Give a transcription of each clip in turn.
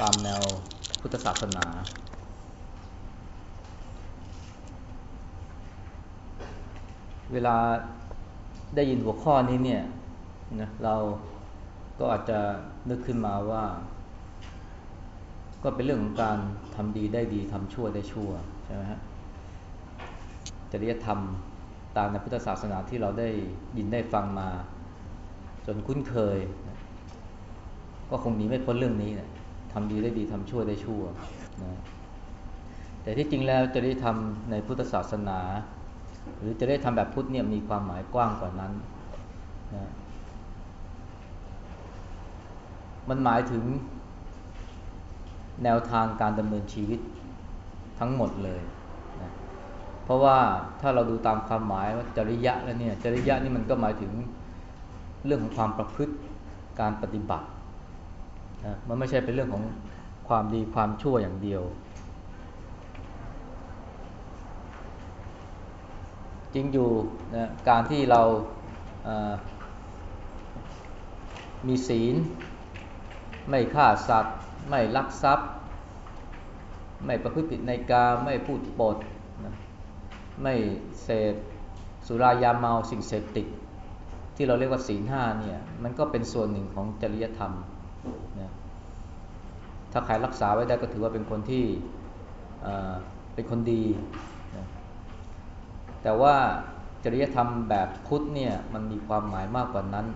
ตามแนวพุทธศาสนา เวลาได้ยินหัวข้อนี้เนี่ยนะเราก็อาจจะนึกขึ้นมาว่า ก็เป็นเรื่องของการทำดีได้ดีทำชั่วได้ชั่วใช่ไหมฮะจริยธรรมตามในพุทธศาสนาที่เราได้ยินได้ฟังมา จนคุ้นเคย ก็คงหนีไม่พ้นเรื่องนี้นะ ทำดีได้ดีทำชั่วได้ชั่วนะแต่ที่จริงแล้วจริยธรรมในพุทธศาสนา หรือจะได้ทำแบบพุทธเนี่ยมีความหมายกว้างกว่านั้นนะมันหมายถึงแนวทางการดำเนินชีวิตทั้งหมดเลยนะเพราะว่าถ้าเราดูตามความหมายว่าจริยะแล้วเนี่ยจริยะนี่มันก็หมายถึงเรื่องของความประพฤติการปฏิบัติ นะมันไม่ใช่เป็นเรื่องของความดีความชั่วอย่างเดียว จริงอยู่นะการที่เรามีศีล ไม่ฆ่าสัตว์ ไม่ลักทรัพย์ ไม่ประพฤติผิดในกาไม่พูดปดนะไม่เสพสุรายาเมาสิ่งเสพติด ที่เราเรียกว่าศีลห้าเนี่ยมันก็เป็นส่วนหนึ่งของจริยธรรม ถ้าใครรักษาไว้ได้ก็ถือว่าเป็นคนที่เป็นคนดีนะแต่ว่าจริยธรรมแบบพุทธเนี่ยมันมีความหมายมากกว่านั้น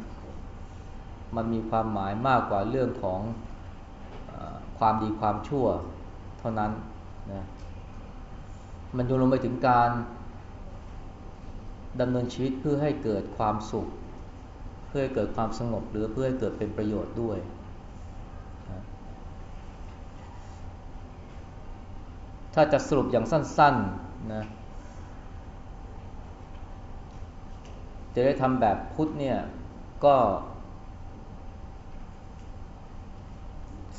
มันมีความหมายมากกว่าเรื่องของอความดีความชั่วเท่านั้นนะมันโยงลงไปถึงการดำเนินชีวิตเพื่อให้เกิดความสุข เพื่อให้เกิดความสงบหรือเพื่อให้เกิดเป็นประโยชน์ด้วยนะ ถ้าจะสรุปอย่างสั้นๆนะจะได้ทำแบบพุทธเนี่ยก็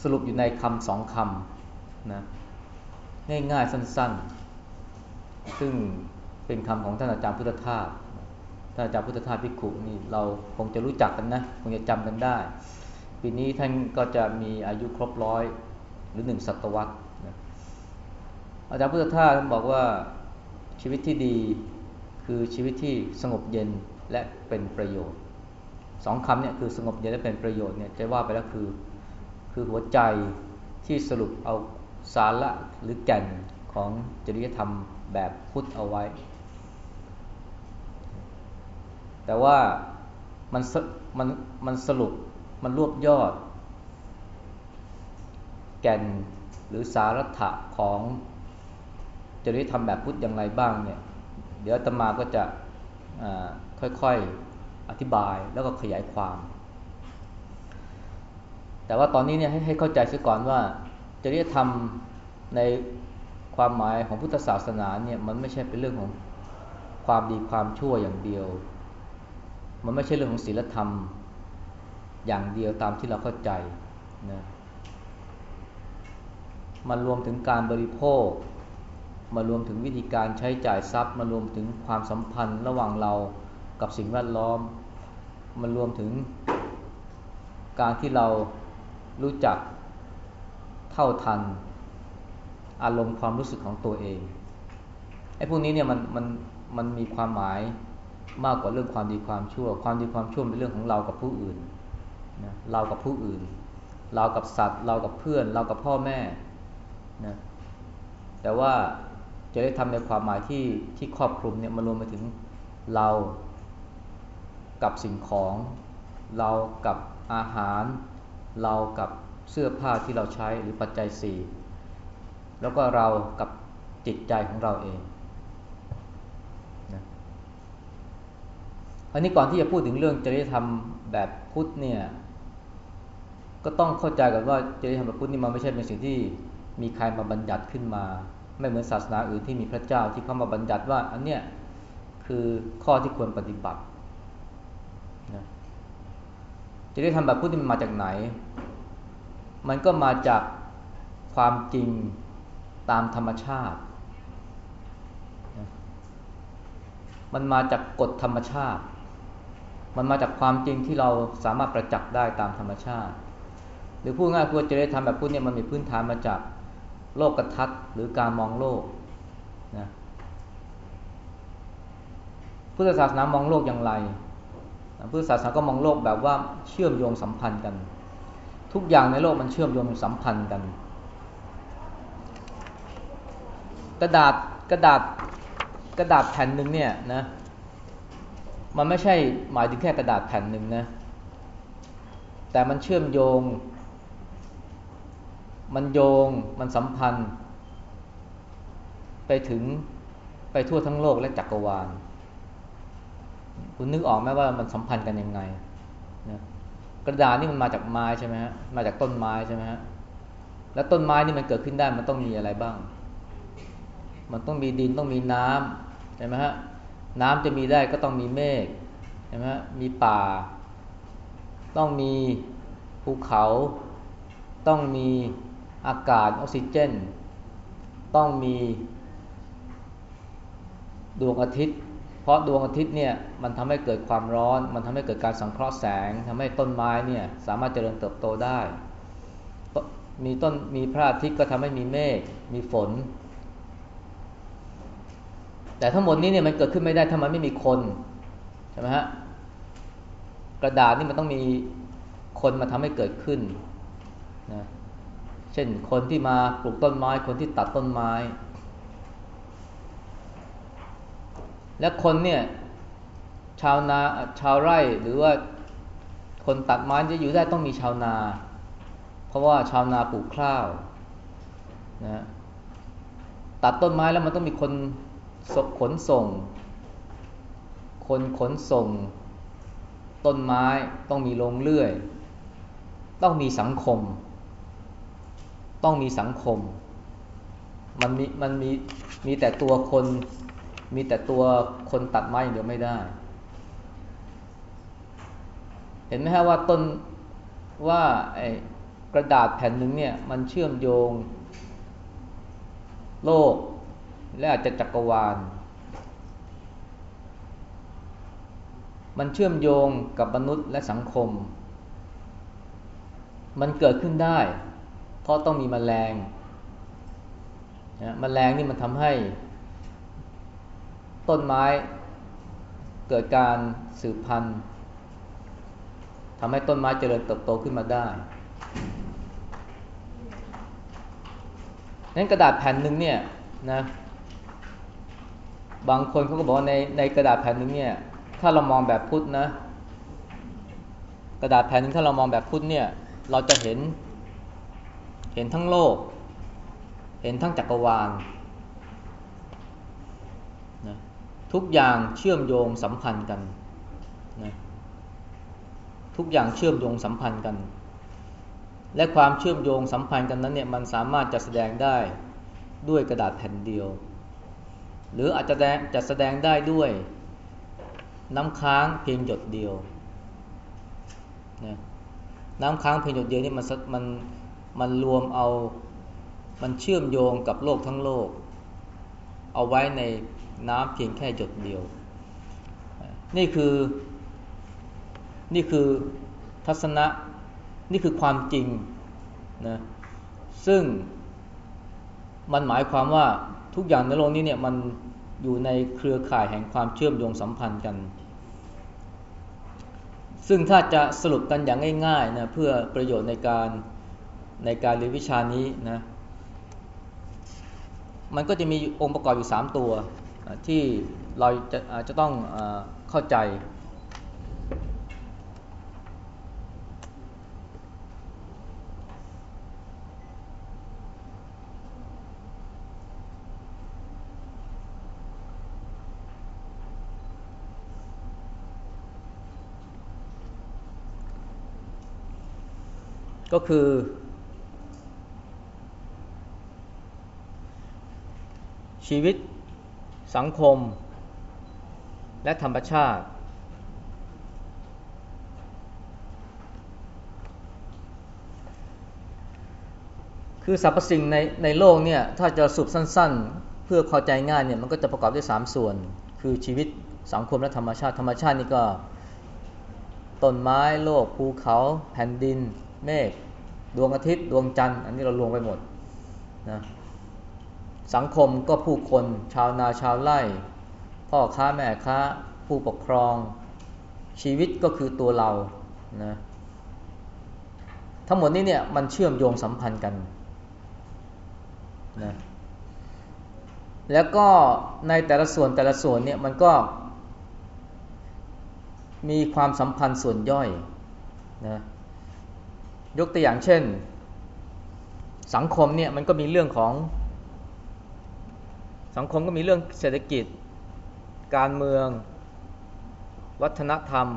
สรุปอยู่ในคำสองคำนะง่ายๆสั้นๆ ซึ่งเป็นคำของท่านอาจารย์พุทธทาสท่านอาจารย์พุทธทาสพิขุนี่เราคงจะรู้จักกันนะ คงจะจำกันได้ ปีนี้ท่านก็จะมีอายุครบร้อยหรือหนึ่งศตวรรษ อาจารย์พุทธทาสบอกว่าชีวิตที่ดีคือชีวิตที่สงบเย็นและเป็นประโยชน์สองคำเนี่ยคือสงบเย็นและเป็นประโยชน์เนี่ยจะว่าไปแล้วคือคือหัวใจที่สรุปเอาสาระหรือแก่นของจริยธรรมแบบพุทธเอาไว้ แต่ว่ามันมันมันสรุปมันรวบยอด แก่นหรือสาระถะของ จริยธรรมแบบพุทธอย่างไรบ้างเนี่ยเดี๋ยวตมาก็จะค่อยๆอธิบายแล้วก็ขยายความ แต่ว่าตอนนี้เนี่ยให้ให้เข้าใจซะก่อนว่าจริยธรรมในความหมายของพุทธศาสนาเนี่ยมันไม่ใช่เป็นเรื่องของความดีความชั่วอย่างเดียว มันไม่ใช่เรื่องของศีลธรรมอย่างเดียวตามที่เราเข้าใจนะมันรวมถึงการบริโภค มารวมถึงวิธีการใช้จ่ายทรัพย์ มารวมถึงความสัมพันธ์ระหว่างเรากับสิ่งแวดล้อม มารวมถึงการที่เรารู้จักเท่าทัน อารมณ์ความรู้สึกของตัวเองไอ้พวกนี้เนี่ยมันมันมันมีความหมายมากกว่าเรื่องความดีความชั่ว ความดีความชั่วเป็นเรื่องของเรากับผู้อื่นนะเรากับผู้อื่น เรากับสัตว์ เรากับเพื่อน เรากับพ่อแม่นะแต่ว่า จะได้ทำในความหมายที่ที่ครอบคลุมเนี่ยมารวมไปถึงเรากับสิ่งของ เรากับอาหาร เรากับเสื้อผ้าที่เราใช้หรือปัจจัยสี่แล้วก็เรากับจิตใจของเราเองนะอันนี้ก่อนที่จะพูดถึงเรื่องจริยธรรมแบบพุทธเนี่ยก็ต้องเข้าใจกันว่าจริยธรรมแบบพุทธนี่มันไม่ใช่เป็นสิ่งที่มีใครมาบัญญัติขึ้นมา ไม่เหมือนศาสนาอื่นที่มีพระเจ้าที่เข้ามาบัญญัติว่า อันเนี้ยคือข้อที่ควรปฏิบัตินะจะได้ทำแบบพุทธมันมาจากไหน มันก็มาจากความจริงตามธรรมชาติมันมาจากกฎธรรมชาติ มันมาจากความจริงที่เราสามารถประจักษ์ได้ตามธรรมชาติในรือพูดง่ายคือจริยธรรมแบบพุทธเนี่ยมันมีพื้นฐานมาจาก โลกกระทัดหรือการมองโลกนะพุทธศาสนามองโลกอย่างไรพุทธศาสนาก็มองโลกแบบว่าเชื่อมโยงสัมพันธ์กัน ทุกอย่างในโลกมันเชื่อมโยงสัมพันธ์กัน กระดาษกระดาษกระดาษแผ่นหนึ่งเนี่ยนะมันไม่ใช่หมายถึงแค่กระดาษแผ่นหนึ่งนะแต่มันเชื่อมโยง มันโยงมันสัมพันธ์ ไปถึงไปทั่วทั้งโลกและจักรวาล คุณนึกออกไหมว่ามันสัมพันธ์กันยังไงนะกระดาษนี่มันมาจากไม้ใช่ไหมฮะมาจากต้นไม้ใช่ไหมฮะแล้วต้นไม้นี่มันเกิดขึ้นได้มันต้องมีอะไรบ้าง มันต้องมีดินต้องมีน้ำใช่ไหมฮะน้ำจะมีได้ก็ต้องมีเมฆใช่ไหมฮะมีป่า ต้องมีภูเขา ต้องมี อากาศออกซิเจน ต้องมีดวงอาทิตย์ เพราะดวงอาทิตย์เนี่ยมันทำให้เกิดความร้อน มันทำให้เกิดการสังเคราะห์แสงทำให้ต้นไม้เนี่ยสามารถเจริญเติบโตได้ มีต้นมีพระอาทิตย์ก็ทำให้มีเมฆมีฝน แต่ทั้งหมดนี้เนี่ยมันเกิดขึ้นไม่ได้ถ้ามันไม่มีคนใช่ไหมฮะกระดาษนี่มันต้องมีคนมาทำให้เกิดขึ้นนะ ช่นคนที่มาปลูกต้นไม้ คนที่ตัดต้นไม้ และคนเนี่ยชาวนาชาวไร่หรือว่าคนตัดไม้จะอยู่ได้ต้องมีชาวนา เพราะว่าชาวนาปลูกข้าวนะตัดต้นไม้แล้วมันต้องมีคนขนส่ง คนขนส่ง ต้นไม้ต้องมีโรงเลื่อย ต้องมีสังคม ต้องมีสังคม มันมีมันมีมีแต่ตัวคน มีแต่ตัวคนตัดไม้อย่างเดียวไม่ได้ เห็นไหมฮะว่าต้นว่าไอ้กระดาษแผ่นหนึ่งเนี่ยมันเชื่อมโยง โลก และอาจจะจักรวาล มันเชื่อมโยงกับมนุษย์และสังคม มันเกิดขึ้นได้ เพราะต้องมีมแมลงนะมแมลงนี่มันทำให้ ต้นไม้เกิดการสืบพันธุ์ทำให้ต้นไม้เจริญเติบโตขึ้นมาได้นั้นกระดาษแผ่นหนึ่งเนี่ยนะบางคนเขาก็บอกว่าในในกระดาษแผ่นหนึ่งเนี่ย ถ้าเรามองแบบพุทธนะ กระดาษแผ่นหนึ่งถ้าเรามองแบบพุทธเนี่ย เราจะเห็น เห็นทั้งโลก เห็นทั้งจักรวาลทุกอย่างเชื่อมโยงสัมพันธ์กันนะทุกอย่างเชื่อมโยงสัมพันธ์กัน และความเชื่อมโยงสัมพันธ์กันนั้นเนี่ยมันสามารถจะแสดงได้ด้วยกระดาษแผ่นเดียว หรืออาจจะจะแสดงได้ด้วยน้ำค้างเพียงหยดเดียวนะน้ำค้างเพียงหยดเดียวนี่มันมัน มันรวมเอา มันเชื่อมโยงกับโลกทั้งโลก เอาไว้ในน้ำเพียงแค่หยดเดียว นี่คือ นี่คือทัศนะ นี่คือความจริงนะซึ่งมันหมายความว่าทุกอย่างในโลกนี้เนี่ยมันอยู่ในเครือข่ายแห่งความเชื่อมโยงสัมพันธ์กัน ซึ่งถ้าจะสรุปกันอย่างง่ายๆนะเพื่อประโยชน์ในการ ในการเรียนวิชานี้นะมันก็จะมีองค์ประกอบอยู่ 3 ตัวที่เราจะจะต้องเข้าใจ ก็คือ ชีวิต สังคม และธรรมชาติ คือสรรพสิ่งในในโลกเนี่ยถ้าจะสุบสั้น ๆ เพื่อเข้าใจง่ายเนี่ยมันก็จะประกอบด้วย 3 ส่วน คือชีวิตสังคมและธรรมชาติ ธรรมชาตินี่ก็ต้นไม้โลกภูเขาแผ่นดิน เมฆดวงอาทิตย์ ดวงจันทร์ อันนี้เรารวมไปหมดนะ สังคมก็ผู้คนชาวนาชาวไร่ พ่อค้าแม่ค้า ผู้ปกครอง ชีวิตก็คือตัวเรานะทั้งหมดนี้เนี่ยมันเชื่อมโยงสัมพันธ์กันนะแล้วก็ในแต่ละส่วนแต่ละส่วนเนี่ยมันก็ มีความสัมพันธ์ส่วนย่อยนะยกตัวอย่างเช่น สังคมเนี่ยมันก็มีเรื่องของ สังคมก็มีเรื่องเศรษฐกิจ การเมือง วัฒนธรรม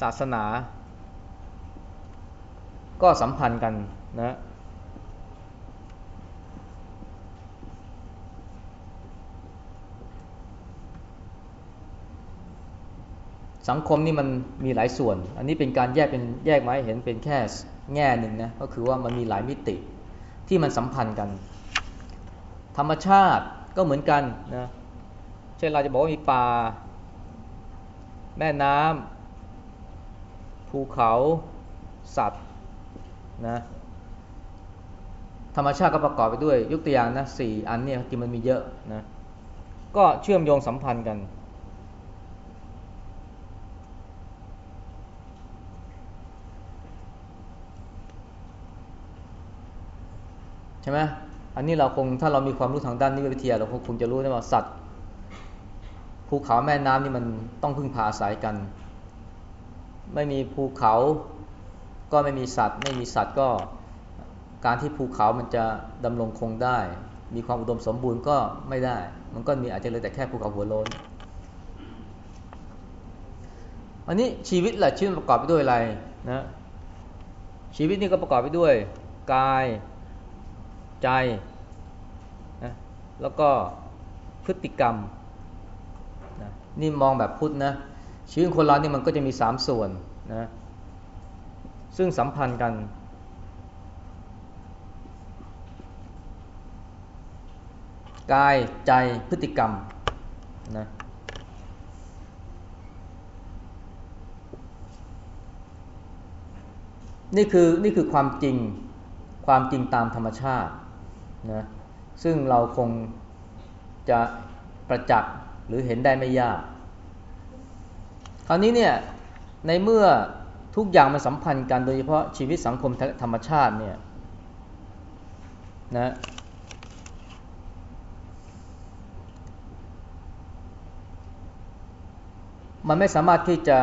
ศาสนา ก็สัมพันธ์กันนะสังคมนี่มันมีหลายส่วน อันนี้เป็นการแยกเป็นแยกมาให้เห็นเป็นแค่แง่หนึ่งนะ ก็คือว่ามันมีหลายมิติ ที่มันสัมพันธ์กัน ธรรมชาติก็เหมือนกันนะเช่นเราจะบอกว่ามีป่า แม่น้ำภูเขาสัตว์นะธรรมชาติก็ประกอบไปด้วยยกตัวอย่างนะสี่อันเนี่ยที่มันมีเยอะนะก็เชื่อมโยงสัมพันธ์กัน ใช่ไหมอันนี้เราคงถ้าเรามีความรู้ทางด้านนิเวศวิทยาเราคงจะรู้ได้ว่าสัตว์ภูเขาแม่น้ำนี่มันต้องพึ่งพาอาศัยกัน ไม่มีภูเขาก็ไม่มีสัตว์ ไม่มีสัตว์ก็การที่ภูเขามันจะดำรงคงได้ มีความอุดมสมบูรณ์ก็ไม่ได้ มันก็มีอาจจะเลยแต่แค่ภูเขาหัวโล้นอันนี้ชีวิตแหละชีวิตประกอบไปด้วยอะไรนะชีวิตนี่ก็ประกอบไปด้วยกาย ใจนะแล้วก็พฤติกรรมนะนี่มองแบบพุทธนะชีวิตคนเรานี่มันก็จะมีสามส่วนนะซึ่งสัมพันธ์กัน กายใจพฤติกรรมนะนี่คือนี่คือความจริงความจริงตามธรรมชาติ นะซึ่งเราคงจะประจักษ์หรือเห็นได้ไม่ยาก คราวนี้เนี่ยในเมื่อทุกอย่างมันสัมพันธ์กันโดยเฉพาะชีวิตสังคมธรรมชาติเนี่ยนะมันไม่สามารถที่จะ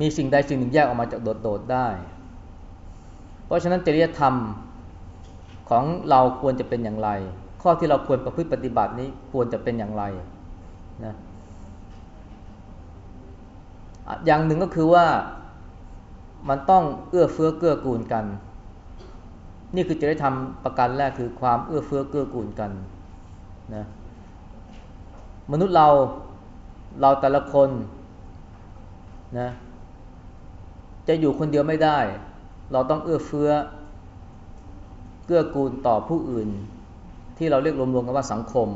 มีสิ่งใดสิ่งหนึ่งแยกออกมาจากโดดๆได้ เพราะฉะนั้นจริยธรรม ของเราควรจะเป็นอย่างไร ข้อที่เราควรประพฤติปฏิบัตินี้ควรจะเป็นอย่างไรนะอย่างหนึ่งก็คือว่ามันต้องเอื้อเฟื้อเกื้อกูลกัน นี่คือจะได้ทำประการแรกคือความเอื้อเฟื้อเกื้อกูลกันนะมนุษย์เราเราแต่ละคนนะจะอยู่คนเดียวไม่ได้ เราต้องเอื้อเฟื้อ เกื้อกูลต่อผู้อื่น ที่เราเรียกรวมๆกันว่าสังคม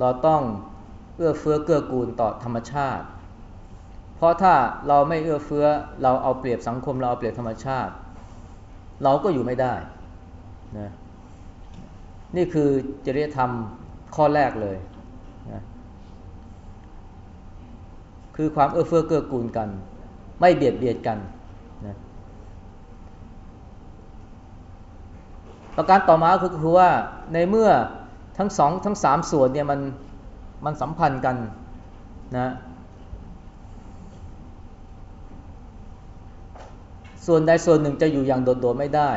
เราต้องเอื้อเฟื้อเกื้อกูลต่อธรรมชาติ เพราะถ้าเราไม่เอื้อเฟื้อเราเอาเปรียบสังคม เราเอาเปรียบธรรมชาติ เราก็อยู่ไม่ได้นะนี่คือจริยธรรมข้อแรกเลยนะคือความเอื้อเฟื้อเกื้อกูลกัน ไม่เบียดเบียนกันนะ ประการต่อมาคือคือว่าในเมื่อทั้งสองทั้งสามส่วนเนี่ยมันมันสัมพันธ์กันนะส่วนใดส่วนหนึ่งจะอยู่อย่างโดดๆไม่ได้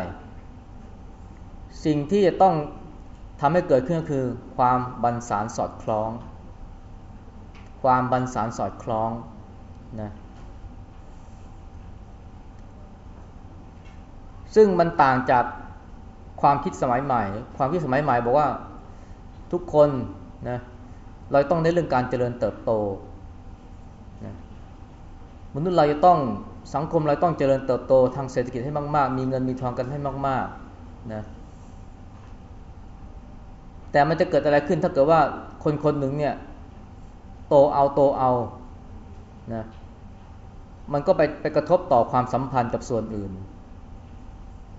สิ่งที่จะต้องทำให้เกิดขึ้นก็คือความบันสารสอดคล้อง ความบันสารสอดคล้องนะซึ่งมันต่างจาก ความคิดสมัยใหม่ ความคิดสมัยใหม่บอกว่าทุกคนนะเราต้องในเรื่องการเจริญเติบโตนะมนุษย์เราจะต้องสังคมเราต้องเจริญเติบโตทางเศรษฐกิจให้มาก ๆ มีเงินมีทองกันให้มากๆนะแต่มันจะเกิดอะไรขึ้นถ้าเกิดว่าคนคนหนึ่งเนี่ยโตเอาโตเอานะมันก็ไปไปกระทบต่อความสัมพันธ์กับส่วนอื่น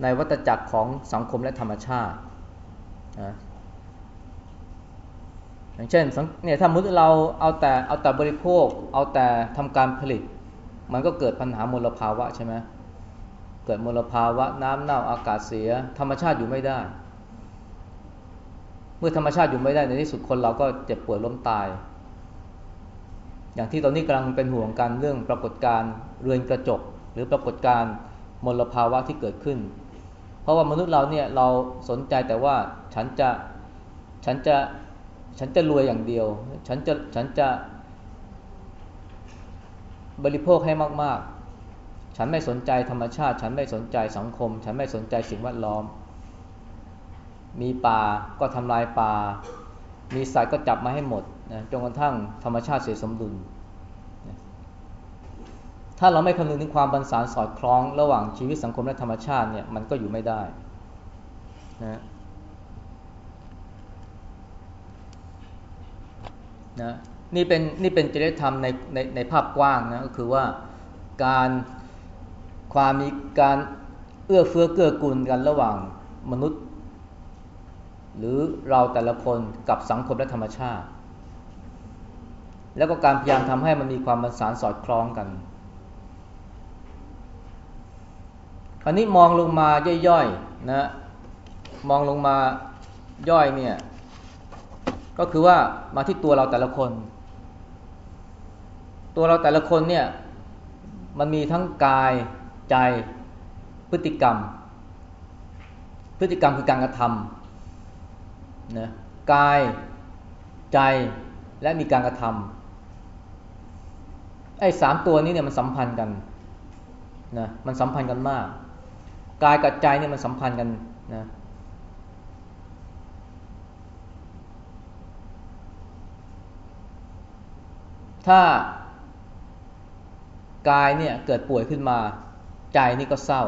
ในวัฏจักรของสังคมและธรรมชาตินะอย่างเช่นเนี่ยถ้ามติเราเอาแต่เอาแต่บริโภค เอาแต่ทำการผลิต มันก็เกิดปัญหามลภาวะใช่ไหมเกิดมลภาวะน้ำเน่าอากาศเสีย ธรรมชาติอยู่ไม่ได้ เมื่อธรรมชาติอยู่ไม่ได้ในที่สุดคนเราก็เจ็บป่วยล้มตาย อย่างที่ตอนนี้กำลังเป็นห่วงกันเรื่องปรากฏการเรือนกระจก หรือปรากฏการมลภาวะที่เกิดขึ้น เพราะว่ามนุษย์เราเนี่ยเราสนใจแต่ว่าฉันจะฉันจะฉันจะรวยอย่างเดียว ฉันจะฉันจะบริโภคให้มากๆ ฉันไม่สนใจธรรมชาติ ฉันไม่สนใจสังคม ฉันไม่สนใจสิ่งแวดล้อม มีป่าก็ทำลายป่า มีสัตว์ก็จับมาให้หมดนะจนกระทั่งธรรมชาติเสียสมดุล ถ้าเราไม่คำนึงถึงความบันสารสอดคล้องระหว่างชีวิตสังคมและธรรมชาติเนี่ยมันก็อยู่ไม่ได้นะนะนี่เป็นนี่เป็นจริยธรรมในในในภาพกว้างนะก็คือว่าการความมีการเอื้อเฟื้อเกื้อกูลกันระหว่างมนุษย์ หรือเราแต่ละคนกับสังคมและธรรมชาติ แล้วก็การพยายามทำให้มันมีความมันสารสอดคล้องกัน อันนี้มองลงมาย่อยๆนะมองลงมาย่อยเนี่ยก็คือว่ามาที่ตัวเราแต่ละคน ตัวเราแต่ละคนเนี่ยมันมีทั้งกายใจพฤติกรรม พฤติกรรมคือการกระทำนะกายใจและมีการกระทำไอ้สามตัวนี้เนี่ยมันสัมพันธ์กันนะมันสัมพันธ์กันมาก กายกับใจเนี่ยมันสัมพันธ์กันนะถ้ากายเนี่ยเกิดป่วยขึ้นมา ใจนี่ก็เศร้า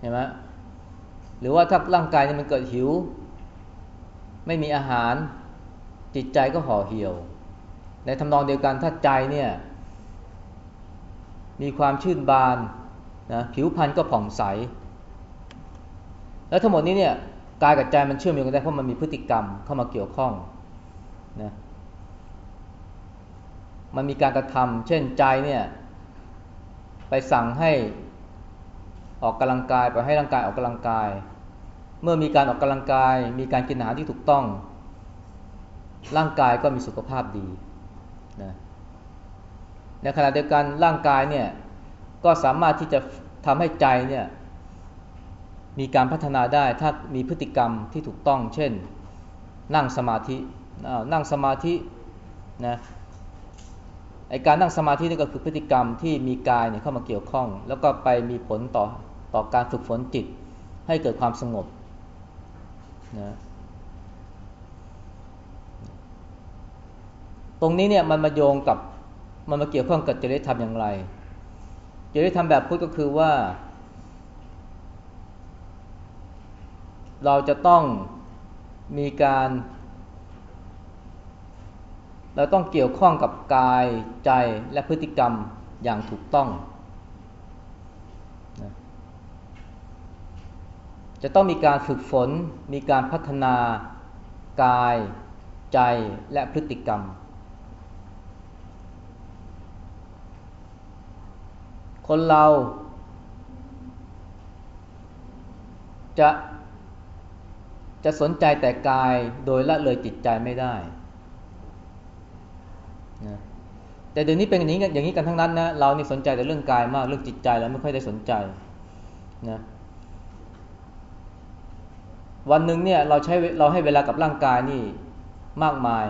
เห็นไหมหรือว่าถ้าร่างกายเนี่ยมันเกิดหิว ไม่มีอาหารจิตใจก็ห่อเหี่ยว ในทำนองเดียวกันถ้าใจเนี่ยมีความชื่นบานนะผิวพรรณก็ผ่องใส แล้วทั้งหมดนี้เนี่ยกายกับใจมันเชื่อมโยงกันได้เพราะมันมีพฤติกรรมเข้ามาเกี่ยวข้องนะมันมีการกระทำเช่นใจเนี่ยไปสั่งให้ออกกำลังกายไปให้ร่างกายออกกำลังกาย เมื่อมีการออกกำลังกาย มีการกินอาหารที่ถูกต้อง ร่างกายก็มีสุขภาพดีนะในขณะเดียวกันร่างกายเนี่ยก็สามารถที่จะทำให้ใจเนี่ย มีการพัฒนาได้ถ้ามีพฤติกรรมที่ถูกต้อง เช่น นั่งสมาธินั่งสมาธินะไอการนั่งสมาธินี่ก็คือพฤติกรรมที่มีกายเนี่ยเข้ามาเกี่ยวข้อง แล้วก็ไปมีผลต่อต่อการฝึกฝนจิตให้เกิดความสงบนะตรงนี้เนี่ยมันมาโยงกับมันมาเกี่ยวข้องกับจริยธรรมอย่างไรจริยธรรมแบบพุทธก็คือว่า เราจะต้องมีการ เราต้องเกี่ยวข้องกับกายใจและพฤติกรรมอย่างถูกต้องจะต้องมีการฝึกฝน มีการพัฒนากายใจและพฤติกรรม คนเราจะ จะสนใจแต่กายโดยละเลยจิตใจไม่ได้นะแต่เดี๋ยวนี้เป็นอย่างนี้อย่างนี้กันทั้งนั้นนะเรานี่สนใจแต่เรื่องกายมากเรื่องจิตใจแล้วไม่ค่อยได้สนใจนะวันหนึ่งเนี่ยเราใช้เราให้เวลากับร่างกายนี่มากมาย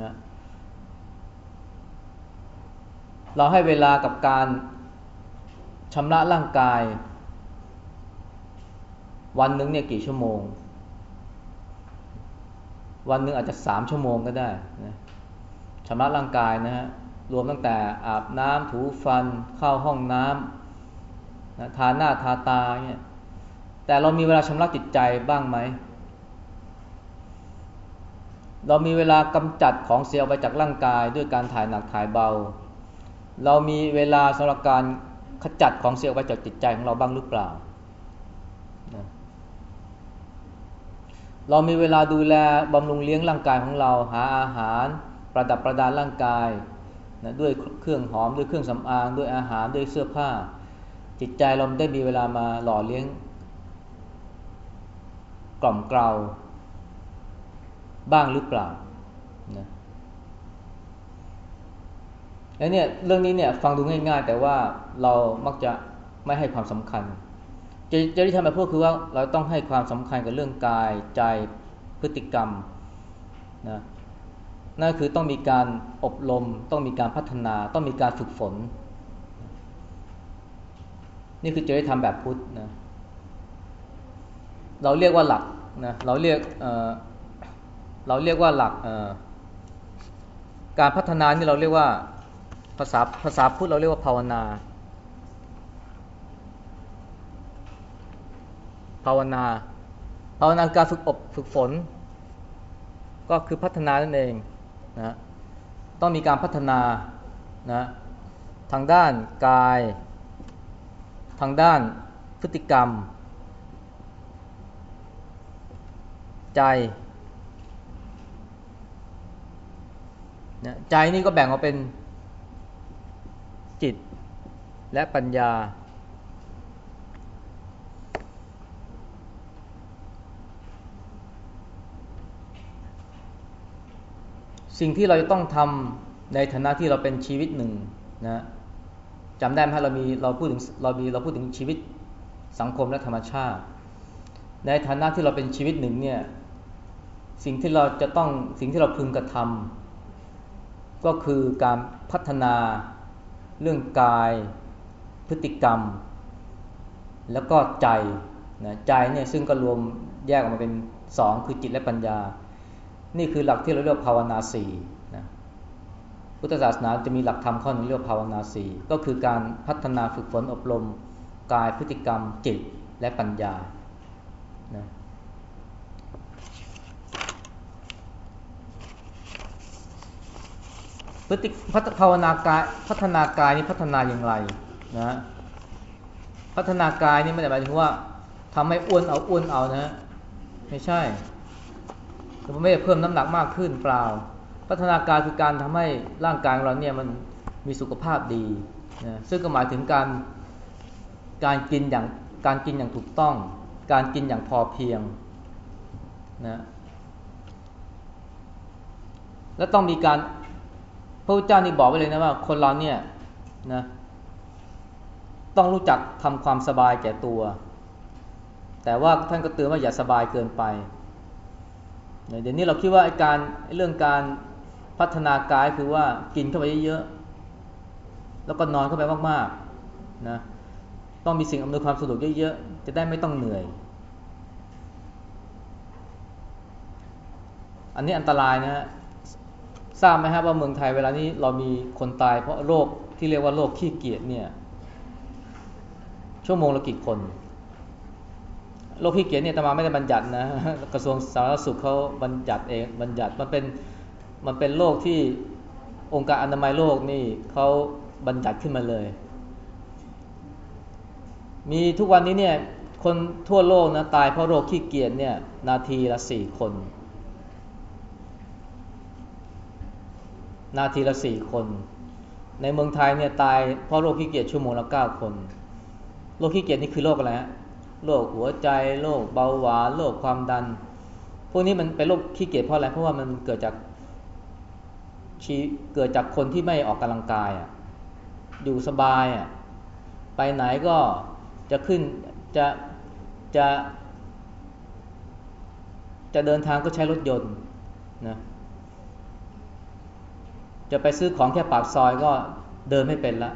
นะเราให้เวลากับการชำระร่างกาย วันหนึ่งเนี่ยกี่ชั่วโมง วันหนึ่งอาจจะสามชั่วโมงก็ได้นะชำระร่างกายนะฮะรวมตั้งแต่อาบน้ำถูฟันเข้าห้องน้ำนะทาหน้าทาตาเนี่ยแต่เรามีเวลาชำระจิตใจบ้างไหม เรามีเวลากำจัดของเสียออกไปจากร่างกายด้วยการถ่ายหนักถ่ายเบา เรามีเวลาสำหรับการขจัดของเสียออกไปจากจิตใจของเราบ้างหรือเปล่านะ เรามีเวลาดูแลบำรุงเลี้ยงร่างกายของเราหาอาหารประดับประดาร่างกายนะด้วยเครื่องหอมด้วยเครื่องสำอางด้วยอาหารด้วยเสื้อผ้า จิตใจเราได้มีเวลามาหล่อเลี้ยง กล่อมเกลาบ้างหรือเปล่านะแล้วเนี่ยเรื่องนี้เนี่ยฟังดูง่าย ๆ แต่ว่าเรามักจะไม่ให้ความสำคัญ จะจะที่ทำมาพูดคือว่าเราต้องให้ความสำคัญกับเรื่องกายใจพฤติกรรมนะนั่นคือต้องมีการอบรม ต้องมีการพัฒนา ต้องมีการฝึกฝน นี่คือจริยธรรมแบบพุทธนะเราเรียกว่าหลักนะเราเรียกเเราเรียกว่าหลักการพัฒนานี่เราเรียกว่าภาษาภาษาพุทธเราเรียกว่าภาวนา ภาวนา ภาวนาการฝึกอบฝึกฝน ก็คือพัฒนานั่นเองนะต้องมีการพัฒนานะทางด้านกาย ทางด้านพฤติกรรม ใจนะใจนี่ก็แบ่งออกเป็นจิตและปัญญา สิ่งที่เราจะต้องทำในฐานะที่เราเป็นชีวิตหนึ่งนะจำได้ไหมเรามีเราพูดถึงเรามีเราพูดถึงชีวิตสังคมและธรรมชาติ ในฐานะที่เราเป็นชีวิตหนึ่งเนี่ยสิ่งที่เราจะต้องสิ่งที่เราพึงกระทำก็คือการพัฒนาเรื่องกายพฤติกรรม แล้วก็ใจนะใจเนี่ยซึ่งก็รวมแยกออกมาเป็นสองคือจิตและปัญญา นี่คือหลักที่เราเรียกภาวนาสี่นะพุทธศาสนาจะมีหลักธรรมข้อนึงเรียกภาวนาสี่ก็คือการพัฒนาฝึกฝนอบรม กายพฤติกรรมจิตและปัญญานะพฤติพัฒภาวนากายพัฒนากายนี่พัฒนาอย่างไรนะพัฒนากายนี่ไม่ได้หมายถึงว่าทำให้อ้วนเอาอ้วนเอานะ ไม่ใช่ มันไม่ได้เพิ่มน้ำหนักมากขึ้นเปล่า พัฒนากายคือการทำให้ร่างกายของเราเนี่ยมันมีสุขภาพดีนะซึ่งก็หมายถึงการการกินอย่างการกินอย่างถูกต้อง การกินอย่างพอเพียงนะและต้องมีการพระพุทธเจ้านี่บอกไว้เลยนะว่าคนเราเนี่ยนะต้องรู้จักทำความสบายแก่ตัว แต่ว่าท่านก็เตือนว่าอย่าสบายเกินไป เดี๋ยวนี้เราคิดว่าไอ้การเรื่องการพัฒนากายคือว่ากินเข้าไปเยอะๆ แล้วก็นอนเข้าไปมากๆ นะ ต้องมีสิ่งอำนวยความสะดวกเยอะๆ จะได้ไม่ต้องเหนื่อย อันนี้อันตรายนะฮะ ทราบไหมครับว่าเมืองไทยเวลานี้เรามีคนตายเพราะโรคที่เรียกว่าโรคขี้เกียจเนี่ย ชั่วโมงละกี่คน โรคขี้เกียจเนี่ยตมาไม่ได้บัญญัตินะกระทรวงสาธารณสุขเขาบัญญัติเองบัญญัติมันเป็นมันเป็นโรคที่องค์การอนามัยโลกนี่เขาบัญญัติขึ้นมาเลย มีทุกวันนี้เนี่ยคนทั่วโลกนะตายเพราะโรคขี้เกียจเนี่ยนาทีละสี่คน นาทีละสี่คน ในเมืองไทยเนี่ยตายเพราะโรคขี้เกียจชั่วโมงละเก้าคน โรคขี้เกียจนี่คือโรคอะไรฮะ โรคหัวใจโรคเบาหวานโรคความดัน พวกนี้มันเป็นโรคขี้เกียจเพราะอะไรเพราะว่ามันเกิดจากชีเกิดจากคนที่ไม่ออกกำลังกายอะอยู่สบายอะไปไหนก็จะขึ้นจะจะจะเดินทางก็ใช้รถยนต์นะจะไปซื้อของแค่ปากซอยก็เดินไม่เป็นละ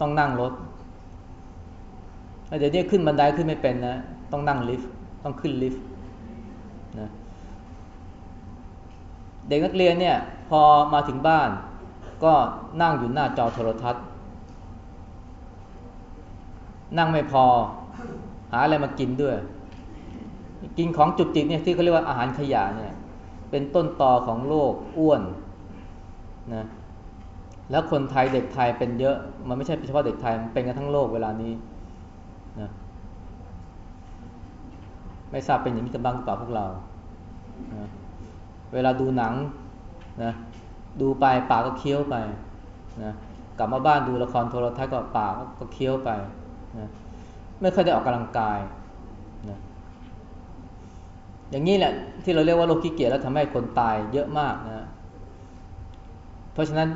ต้องนั่งรถ เดี๋ยวนี้ขึ้นบันไดขึ้นไม่เป็นนะ ต้องนั่งลิฟต์ต้องขึ้นลิฟต์นะเด็กนักเรียนเนี่ยพอมาถึงบ้านก็นั่งอยู่หน้าจอโทรทัศน์ นั่งไม่พอหาอะไรมากินด้วย กินของจุกจิกเนี่ยที่เขาเรียกว่าอาหารขยะเนี่ยเป็นต้นตอของโรคอ้วนนะแล้วคนไทยเด็กไทยเป็นเยอะ มันไม่ใช่เฉพาะเด็กไทย มันเป็นกันทั้งโลกเวลานี้นะ ไม่ทราบเป็นอย่างนี้กันบ้างหรือเปล่าพวกเรานะเวลาดูหนังนะดูไปปากก็เคี้ยวไปนะกลับมาบ้านดูละครโทรทัศน์ก็ปากก็เคี้ยวไปนะไม่ค่อยได้ออกกำลังกายนะอย่างนี้แหละที่เราเรียกว่าโรคขี้เกียจแล้วทำให้คนตายเยอะมากนะเพราะฉะนั้น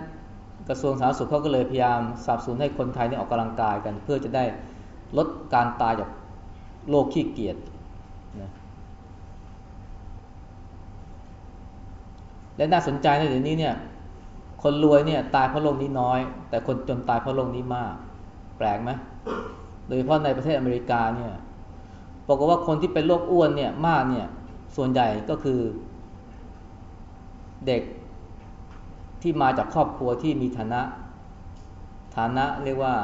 กระทรวงสาธารณสุขเขาก็เลยพยายามสนับสนุนให้คนไทยนี่ออกกำลังกายกัน เพื่อจะได้ลดการตายจากโรคขี้เกียจนะ และน่าสนใจในเดี๋ยวนี้เนี่ย คนรวยเนี่ยตายเพราะโรคนี้น้อย แต่คนจนตายเพราะโรคนี้มาก แปลกไหมโดยเฉพาะในประเทศอเมริกาเนี่ยบอกว่าคนที่เป็นโรคอ้วนเนี่ยมากเนี่ยส่วนใหญ่ก็คือเด็กที่มาจากครอบครัวที่มีฐานะ ฐานะเรียกว่า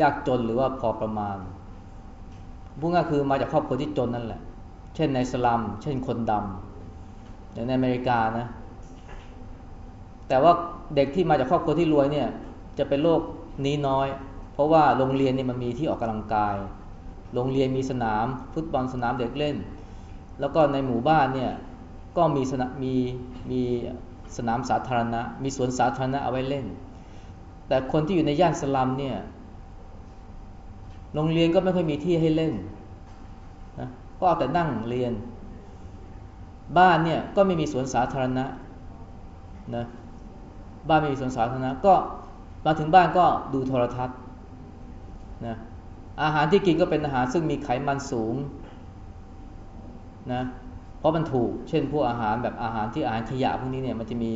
ยากจนหรือว่าพอประมาณพูดง่ายคือมาจากครอบครัวที่จนนั่นแหละ เช่นในสลัม เช่นคนดำอย่างในอเมริกานะ แต่ว่าเด็กที่มาจากครอบครัวที่รวยเนี่ยจะเป็นโรคนี้น้อย เพราะว่าโรงเรียนเนี่ยมันมีที่ออกกำลังกาย โรงเรียนมีสนาม ฟุตบอลสนามเด็กเล่น แล้วก็ในหมู่บ้านเนี่ยก็มีสนามมีมีสนามสาธารณะ มีสวนสาธารณะเอาไว้เล่น แต่คนที่อยู่ในย่านสลัมเนี่ยโรงเรียนก็ไม่ค่อยมีที่ให้เล่นนะก็เอาแต่นั่งเรียน บ้านเนี่ยก็ไม่มีสวนสาธารณะนะ บ้านไม่มีสวนสาธารณะก็มาถึงบ้านก็ดูโทรทัศน์นะอาหารที่กินก็เป็นอาหารซึ่งมีไขมันสูงนะเพราะมันถูก เช่นพวกอาหารแบบอาหารที่อาหารขยะพวกนี้เนี่ยมันจะมี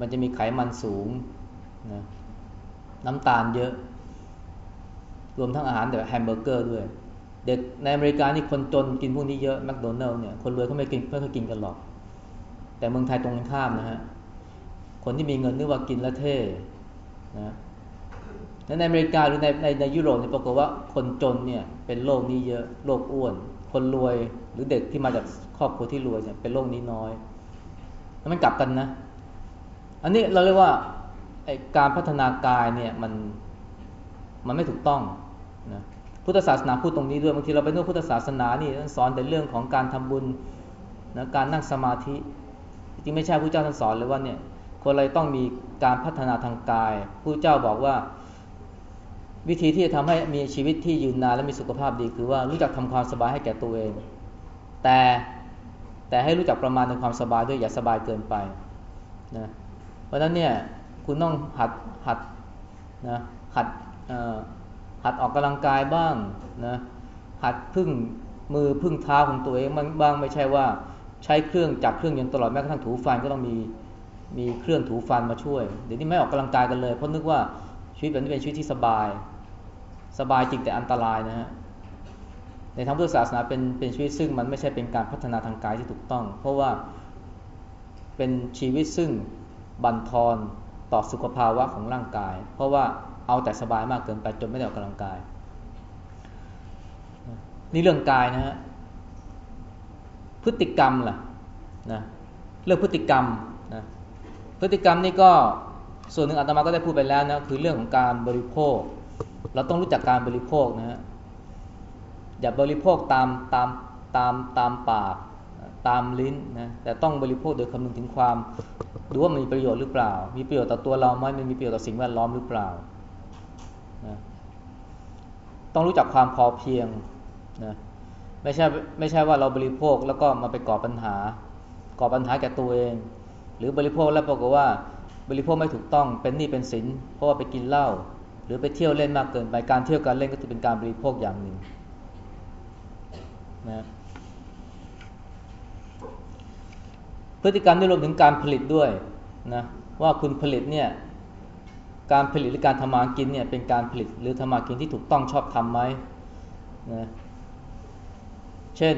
มันจะมีไขมันสูงนะน้ำตาลเยอะ รวมทั้งอาหารแบบแฮมเบอร์เกอร์ด้วย เด็กในอเมริกานี่คนจนกินพวกนี้เยอะแมคโดนัลล์เนี่ยคนรวยเขาไม่กินไม่ค่อยกินกันหรอก แต่เมืองไทยตรงกันข้ามนะฮะ คนที่มีเงินนึกว่ากินแล้วเท่นะในอเมริกาหรือในในในยุโรปเนี่ยปรากฏว่าคนจนเนี่ยเป็นโรคนี้เยอะโรคอ้วน คนรวยหรือเด็กที่มาจากครอบครัวที่รวยเนี่ยเป็นโรคนี้น้อยแล้วมันกลับกันนะ อันนี้เราเรียกว่าการพัฒนากายเนี่ยมันมันไม่ถูกต้องนะพุทธศาสนาพูดตรงนี้ด้วยบางทีเราไปนู่นพุทธศาสนานี่สอนแต่เรื่องของการทำบุญนะการนั่งสมาธิจริงไม่ใช่พระเจ้าท่านสอนเลยว่าเนี่ย คนเราต้องมีการพัฒนาทางกาย ผู้เจ้าบอกว่า วิธีที่จะทำให้มีชีวิตที่ยืนนานและมีสุขภาพดี คือว่ารู้จักทำความสบายให้แก่ตัวเอง แต่แต่ให้รู้จักประมาณในความสบายด้วยอย่าสบายเกินไปนะเพราะฉะนั้นเนี่ยคุณต้องหัดหัดนะหัดหัดออกกำลังกายบ้างนะหัดพึ่งมือพึ่งเท้าของตัวเองบ้างไม่ใช่ว่าใช้เครื่องจับเครื่องยนต์ตลอดแม้กระทั่งถูฟันก็ต้องมี มีเครื่องถูฟันมาช่วย เดี๋ยวนี้ไม่ออกกำลังกายกันเลย เพราะนึกว่าชีวิตแบบนี้เป็นชีวิตที่สบาย สบายจริงแต่อันตรายนะฮะในทางพุทธศาสนาเป็นเป็นชีวิตซึ่งมันไม่ใช่เป็นการพัฒนาทางกายที่ถูกต้อง เพราะว่าเป็นชีวิตซึ่งบั่นทอนต่อสุขภาวะของร่างกาย เพราะว่าเอาแต่สบายมากเกินไปจนไม่ได้ออกกำลังกาย นี่เรื่องกายนะฮะพฤติกรรมล่ะนะเรื่องพฤติกรรม พฤติกรรมนี่ก็ส่วนหนึ่งอาตมาก็ได้พูดไปแล้วนะคือเรื่องของการบริโภค เราต้องรู้จักการบริโภคนะฮะอย่าบริโภคตามตามตามตามปากตามลิ้นนะแต่ต้องบริโภคโดยคำนึงถึงความดูว่ามันมีประโยชน์หรือเปล่า มีประโยชน์ต่อตัวเราไหมมันมีประโยชน์ต่อสิ่งแวดล้อมหรือเปล่านะต้องรู้จักความพอเพียงนะไม่ใช่ไม่ใช่ว่าเราบริโภคแล้วก็มาไปก่อปัญหา ก่อปัญหาแก่ตัวเอง หรือบริโภคแล้วปรากฏว่าบริโภคไม่ถูกต้องเป็นหนี้เป็นสินเพราะว่าไปกินเหล้าหรือไปเที่ยวเล่นมากเกินไปการเที่ยวการเล่นก็จะเป็นการบริโภคอย่างหนึ่งนะพฤติกรรมนี่รวมถึงการผลิตด้วยนะว่าคุณผลิตเนี่ยการผลิตหรือการทำมากินเนี่ยเป็นการผลิตหรือทำมากินที่ถูกต้องชอบทำไหมนะเช่น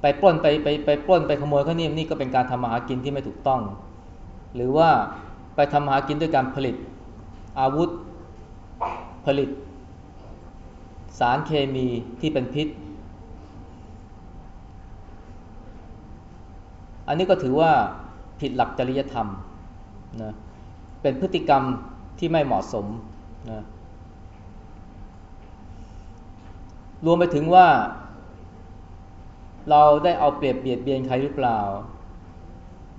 ไปปล้นไปไปไปปล้นไปขโมยเขานี่นี่ก็เป็นการทำมาหากินที่ไม่ถูกต้อง หรือว่าไปทำมาหากินด้วยการผลิตอาวุธผลิต สารเคมีที่เป็นพิษ อันนี้ก็ถือว่าผิดหลักจริยธรรมนะเป็นพฤติกรรมที่ไม่เหมาะสมนะรวมไปถึงว่า เราได้เอาเปรียบเบียดเบียนใครหรือเปล่า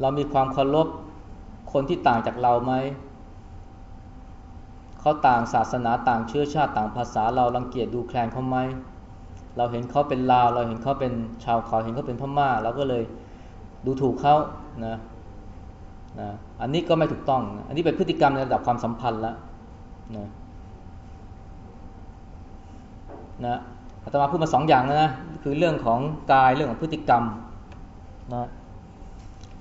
เรามีความเคารพคนที่ต่างจากเราไหม เขาต่างศาสนาต่างเชื้อชาติต่างภาษาเรารังเกียจดูแคลนเขาไหม เราเห็นเขาเป็นลาว เราเห็นเขาเป็นชาวเขาเห็นเขาเป็นพม่าเราก็เลยดูถูกเขานะนะอันนี้ก็ไม่ถูกต้อง อันนี้เป็นพฤติกรรมในระดับความสัมพันธ์แล้วนะนะ อาตมาพูดมาสองอย่างแล้วนะคือเรื่องของกายเรื่องของพฤติกรรมนะ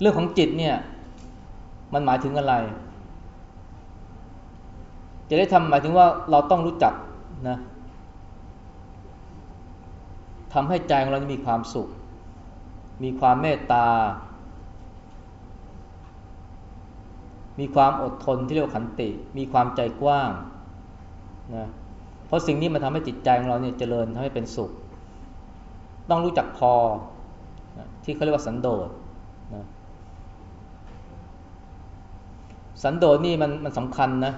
เรื่องของจิตเนี่ยมันหมายถึงอะไร จะได้ทำหมายถึงว่าเราต้องรู้จักนะทำให้ใจของเรามีความสุข มีความเมตตา มีความอดทนที่เรียกขันติ มีความใจกว้างนะ เพราะสิ่งนี้มันทำให้จิตใจของเราเนี่ยเจริญทำให้เป็นสุข ต้องรู้จักพอที่เขาเรียกว่าสันโดษนะสันโดษนี่มันมันสำคัญนะ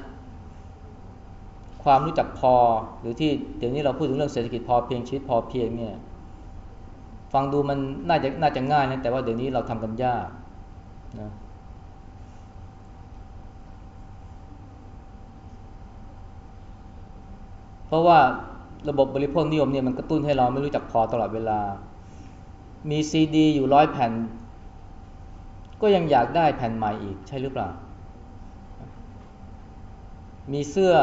ความรู้จักพอหรือที่เดี๋ยวนี้เราพูดถึงเรื่องเศรษฐกิจพอเพียงชีวิตพอเพียงเนี่ยฟังดูมันน่าจะน่าจะง่ายนะแต่ว่าเดี๋ยวนี้เราทำกันยากนะ เพราะว่าระบบบริโภคนิยมเนี่ยมันกระตุ้นให้เราไม่รู้จักพอตลอดเวลา มีซีดีอยู่ร้อยแผ่น ก็ยังอยากได้แผ่นใหม่อีกใช่หรือเปล่า มีเสื้อ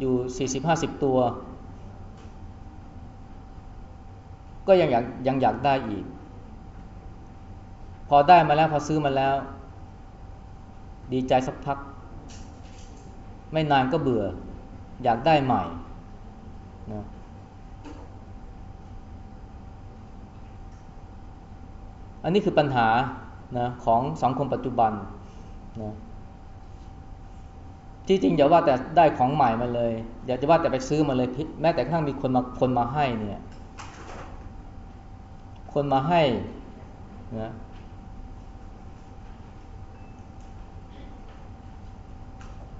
อยู่สี่สิบห้าสิบตัว ก็ยังอยากยังอยากได้อีก พอได้มาแล้วพอซื้อมาแล้ว ดีใจสักพัก ไม่นานก็เบื่อ อยากได้ใหม่ นะอันนี้คือปัญหานะของสังคมปัจจุบันนะที่จริงอย่าว่าแต่ได้ของใหม่มาเลย อย่าจะว่าแต่ไปซื้อมาเลย แม้แต่ข้างมีคนมาคนมาให้เนี่ยคนมาให้นะ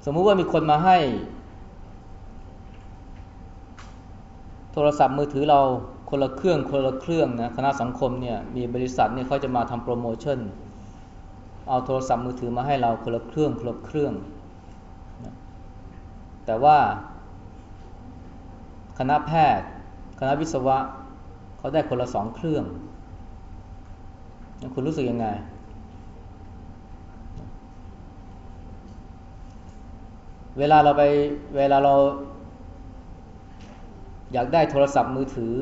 สมมุติว่ามีคนมาให้โทรศัพท์มือถือเราคนละเครื่องคนละเครื่องนะคณะสังคมเนี่ยมีบริษัทเนี่ยเขาจะมาทำโปรโมชั่น เอาโทรศัพท์มือถือมาให้เราคนละเครื่องคนละเครื่องนะแต่ว่า คณะแพทย์ คณะวิศวะเขาได้คนละสองเครื่อง คุณรู้สึกยังไง เวลาเราไปเวลาเรา อยากได้โทรศัพท์มือถือ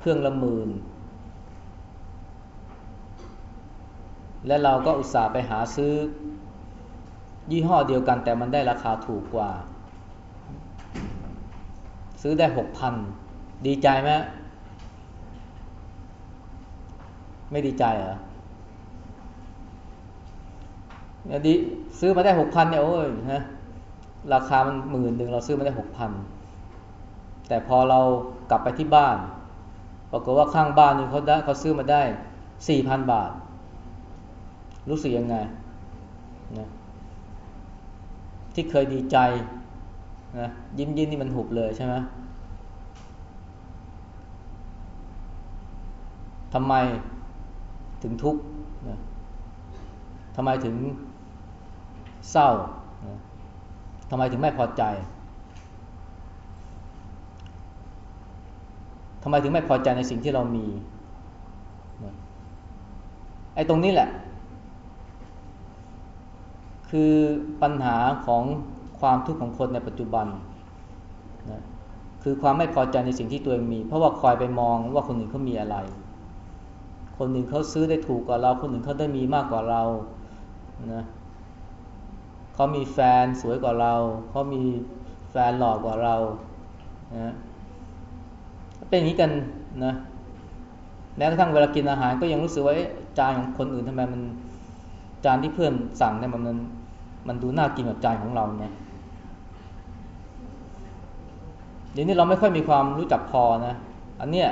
เครื่องละหมื่น และเราก็อุตส่าห์ไปหาซื้อ ยี่ห้อเดียวกันแต่มันได้ราคาถูกกว่า ซื้อได้หกพันดีใจไหมไม่ดีใจเหรอดีซื้อมาได้หกพันเนี่ยโอ้ยฮะราคามันหมื่นหนึ่งเราซื้อมาได้หกพัน แต่พอเรากลับไปที่บ้าน ปรากฏว่าข้างบ้านนี่เขาได้เขาซื้อมาได้สี่พันบาท รู้สึกยังไงนะที่เคยดีใจนะยิ้มยิ้มนี่มันหุบเลยใช่ไหมทำไมถึงทุกข์นะทำไมถึงเศร้านะทำไมถึงไม่พอใจ ทำไมถึงไม่พอใจในสิ่งที่เรามีไอ้ตรงนี้แหละ คือปัญหาของความทุกข์ของคนในปัจจุบันนะคือความไม่พอใจในสิ่งที่ตัวเองมี เพราะว่าคอยไปมองว่าคนอื่นเขามีอะไร คนอื่นเขาซื้อได้ถูกกว่าเรา คนอื่นเขาได้มีมากกว่าเรานะเขามีแฟนสวยกว่าเรา เขามีแฟนหล่อกว่าเรานะ เป็นอย่างนี้กันนะแม้กระทั่งเวลากินอาหารก็ยังรู้สึกว่าจานของคนอื่นทำไมมันจานที่เพื่อนสั่งเนี่ยมันมันดูน่ากินกว่าจานของเราเนี่ยเดี๋ยวนี้เราไม่ค่อยมีความรู้จักพอนะ อันเนี้ย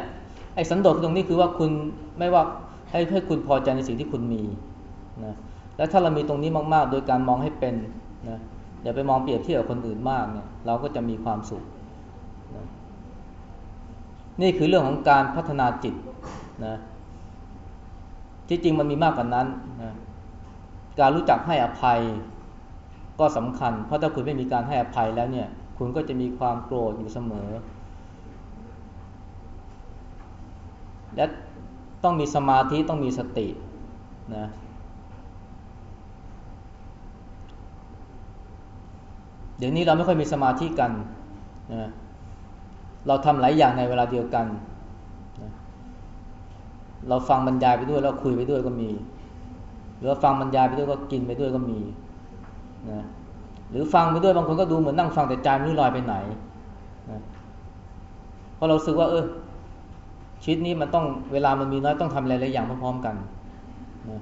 ไอ้สันโดษตรงนี้คือว่าคุณไม่ว่าให้ให้คุณพอใจในสิ่งที่คุณมีนะและถ้าเรามีตรงนี้มาก ๆ โดยการมองให้เป็นนะอย่าไปมองเปรียบเทียบกับคนอื่นมากเนี่ยเราก็จะมีความสุข นี่คือเรื่องของการพัฒนาจิตนะที่จริงมันมีมากกว่านั้นนะการรู้จักให้อภัยก็สำคัญ เพราะถ้าคุณไม่มีการให้อภัยแล้วเนี่ย คุณก็จะมีความโกรธอยู่เสมอ และต้องมีสมาธิต้องมีสตินะเดี๋ยวนี้เราไม่ค่อยมีสมาธิกันนะ เราทำหลายอย่างในเวลาเดียวกัน เราฟังบรรยายไปด้วยแล้วคุยไปด้วยก็มี หรือฟังบรรยายไปด้วยก็กินไปด้วยก็มีนะหรือฟังไปด้วยบางคนก็ดูเหมือนนั่งฟังแต่ใจไม่รู้ลอยไปไหนนะเพราะเราสึกว่าเออชีวิตนี้มันต้องเวลามันมีน้อยต้องทำหลายๆอย่างพร้อมๆกันนะ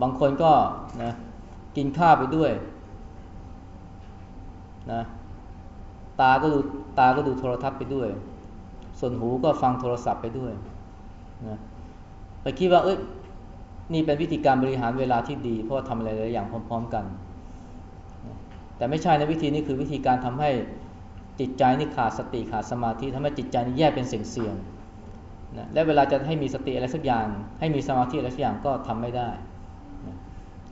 บางคนก็นะกินข้าวไปด้วยนะตาก็ดู ตาก็ดูโทรทัศน์ไปด้วย ส่วนหูก็ฟังโทรศัพท์ไปด้วยนะไปคิดว่าเอ้ยนี่เป็นวิธีการบริหารเวลาที่ดี เพราะว่าทำอะไรหลายอย่างพร้อม ๆกัน แต่ไม่ใช่นะวิธีนี้คือวิธีการทำให้จิตใจนี่ขาดสติขาดสมาธิทำให้จิตใจนี่แยกเป็นเสี่ยงๆนะและเวลาจะให้มีสติอะไรสักอย่าง ให้มีสมาธิอะไรสักอย่างก็ทำไม่ได้นะ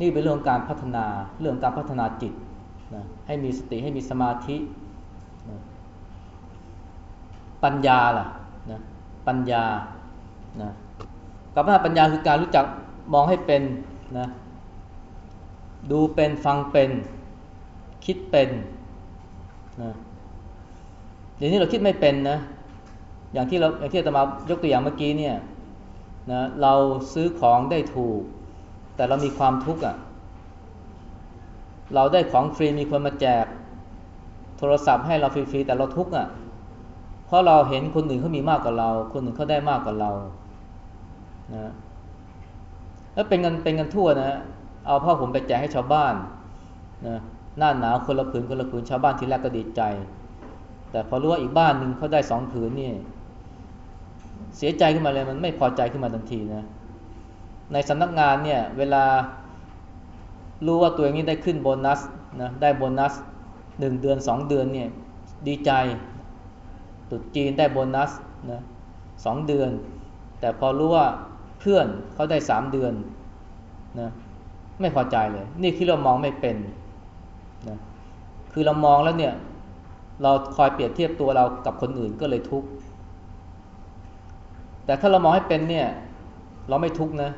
นี่เป็นเรื่องการพัฒนาเรื่องการพัฒนาจิตนะให้มีสติให้มีสมาธิ ปัญญาล่ะนะปัญญานะกับพัฒนาปัญญาคือการรู้จักมองให้เป็นนะดูเป็นฟังเป็น คิดเป็นนะเดี๋ยวนี้เราคิดไม่เป็นนะ อย่างที่เราอย่างที่อาตมายกตัวอย่างเมื่อกี้เนี่ยนะเราซื้อของได้ถูก แต่เรามีความทุกข์อะเราได้ของฟรีมีคนมาแจก โทรศัพท์ให้เราฟรีๆแต่เราทุกข์อะ เพราะเราเห็นคนอื่นเขามีมากกว่าเรา คนอื่นเขาได้มากกว่าเรานะแล้วเป็นกันเป็นกันทั่วนะ เอาผ้าผมไปแจกให้ชาวบ้านนะหน้าหนาวคนละผืนคนละผืนชาวบ้านทีแรกก็ดีใจ แต่พอรู้ว่าอีกบ้านหนึ่งเขาได้สองผืนนี่ เสียใจขึ้นมาเลยมันไม่พอใจขึ้นมาทันทีนะ ในสำนักงานเนี่ย เวลารู้ว่าตัวเองนี้ได้ขึ้นโบนัสนะได้โบนัสหนึ่งเดือนสองเดือนเนี่ย ดีใจ ตุดจีนได้โบนัสนะสองเดือน แต่พอรู้ว่าเพื่อนเขาได้สามเดือนนะไม่พอใจเลย นี่คือเรามองไม่เป็นนะคือเรามองแล้วเนี่ย เราคอยเปรียบเทียบตัวเรากับคนอื่นก็เลยทุกข์แต่ถ้าเรามองให้เป็นเนี่ย เราไม่ทุกข์นะ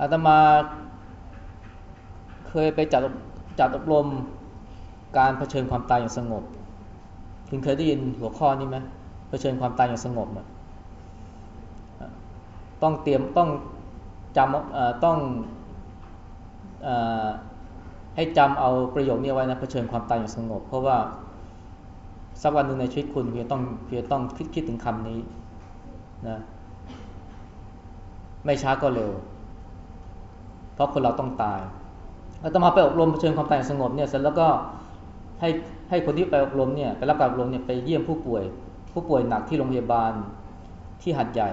อาตมาเคยไปจัดจัดอบรมการเผชิญความตายอย่างสงบ คุณเคยได้ยินหัวข้อนี้ไหมเผชิญความตายอย่างสงบอะต้องเตรียมต้องจำต้องอให้จำเอาประโยคนี้ไว้นะเผชิญความตายอย่างสงบ เพราะว่าสักวันหนึ่งในชีวิตคุณเพียต้องเพียต้องคิดคิดถึงคำนี้นะไม่ช้าก็เร็ว เพราะคนเราต้องตายอาตมาไปอบรมเผชิญความตายสงบเนี่ยเสร็จแล้วก็ให้ ให้คนที่ไปอบรมเนี่ยไปรับการอบรมเนี่ยไปเยี่ยมผู้ป่วย ผู้ป่วยหนักที่โรงพยาบาลที่หัดใหญ่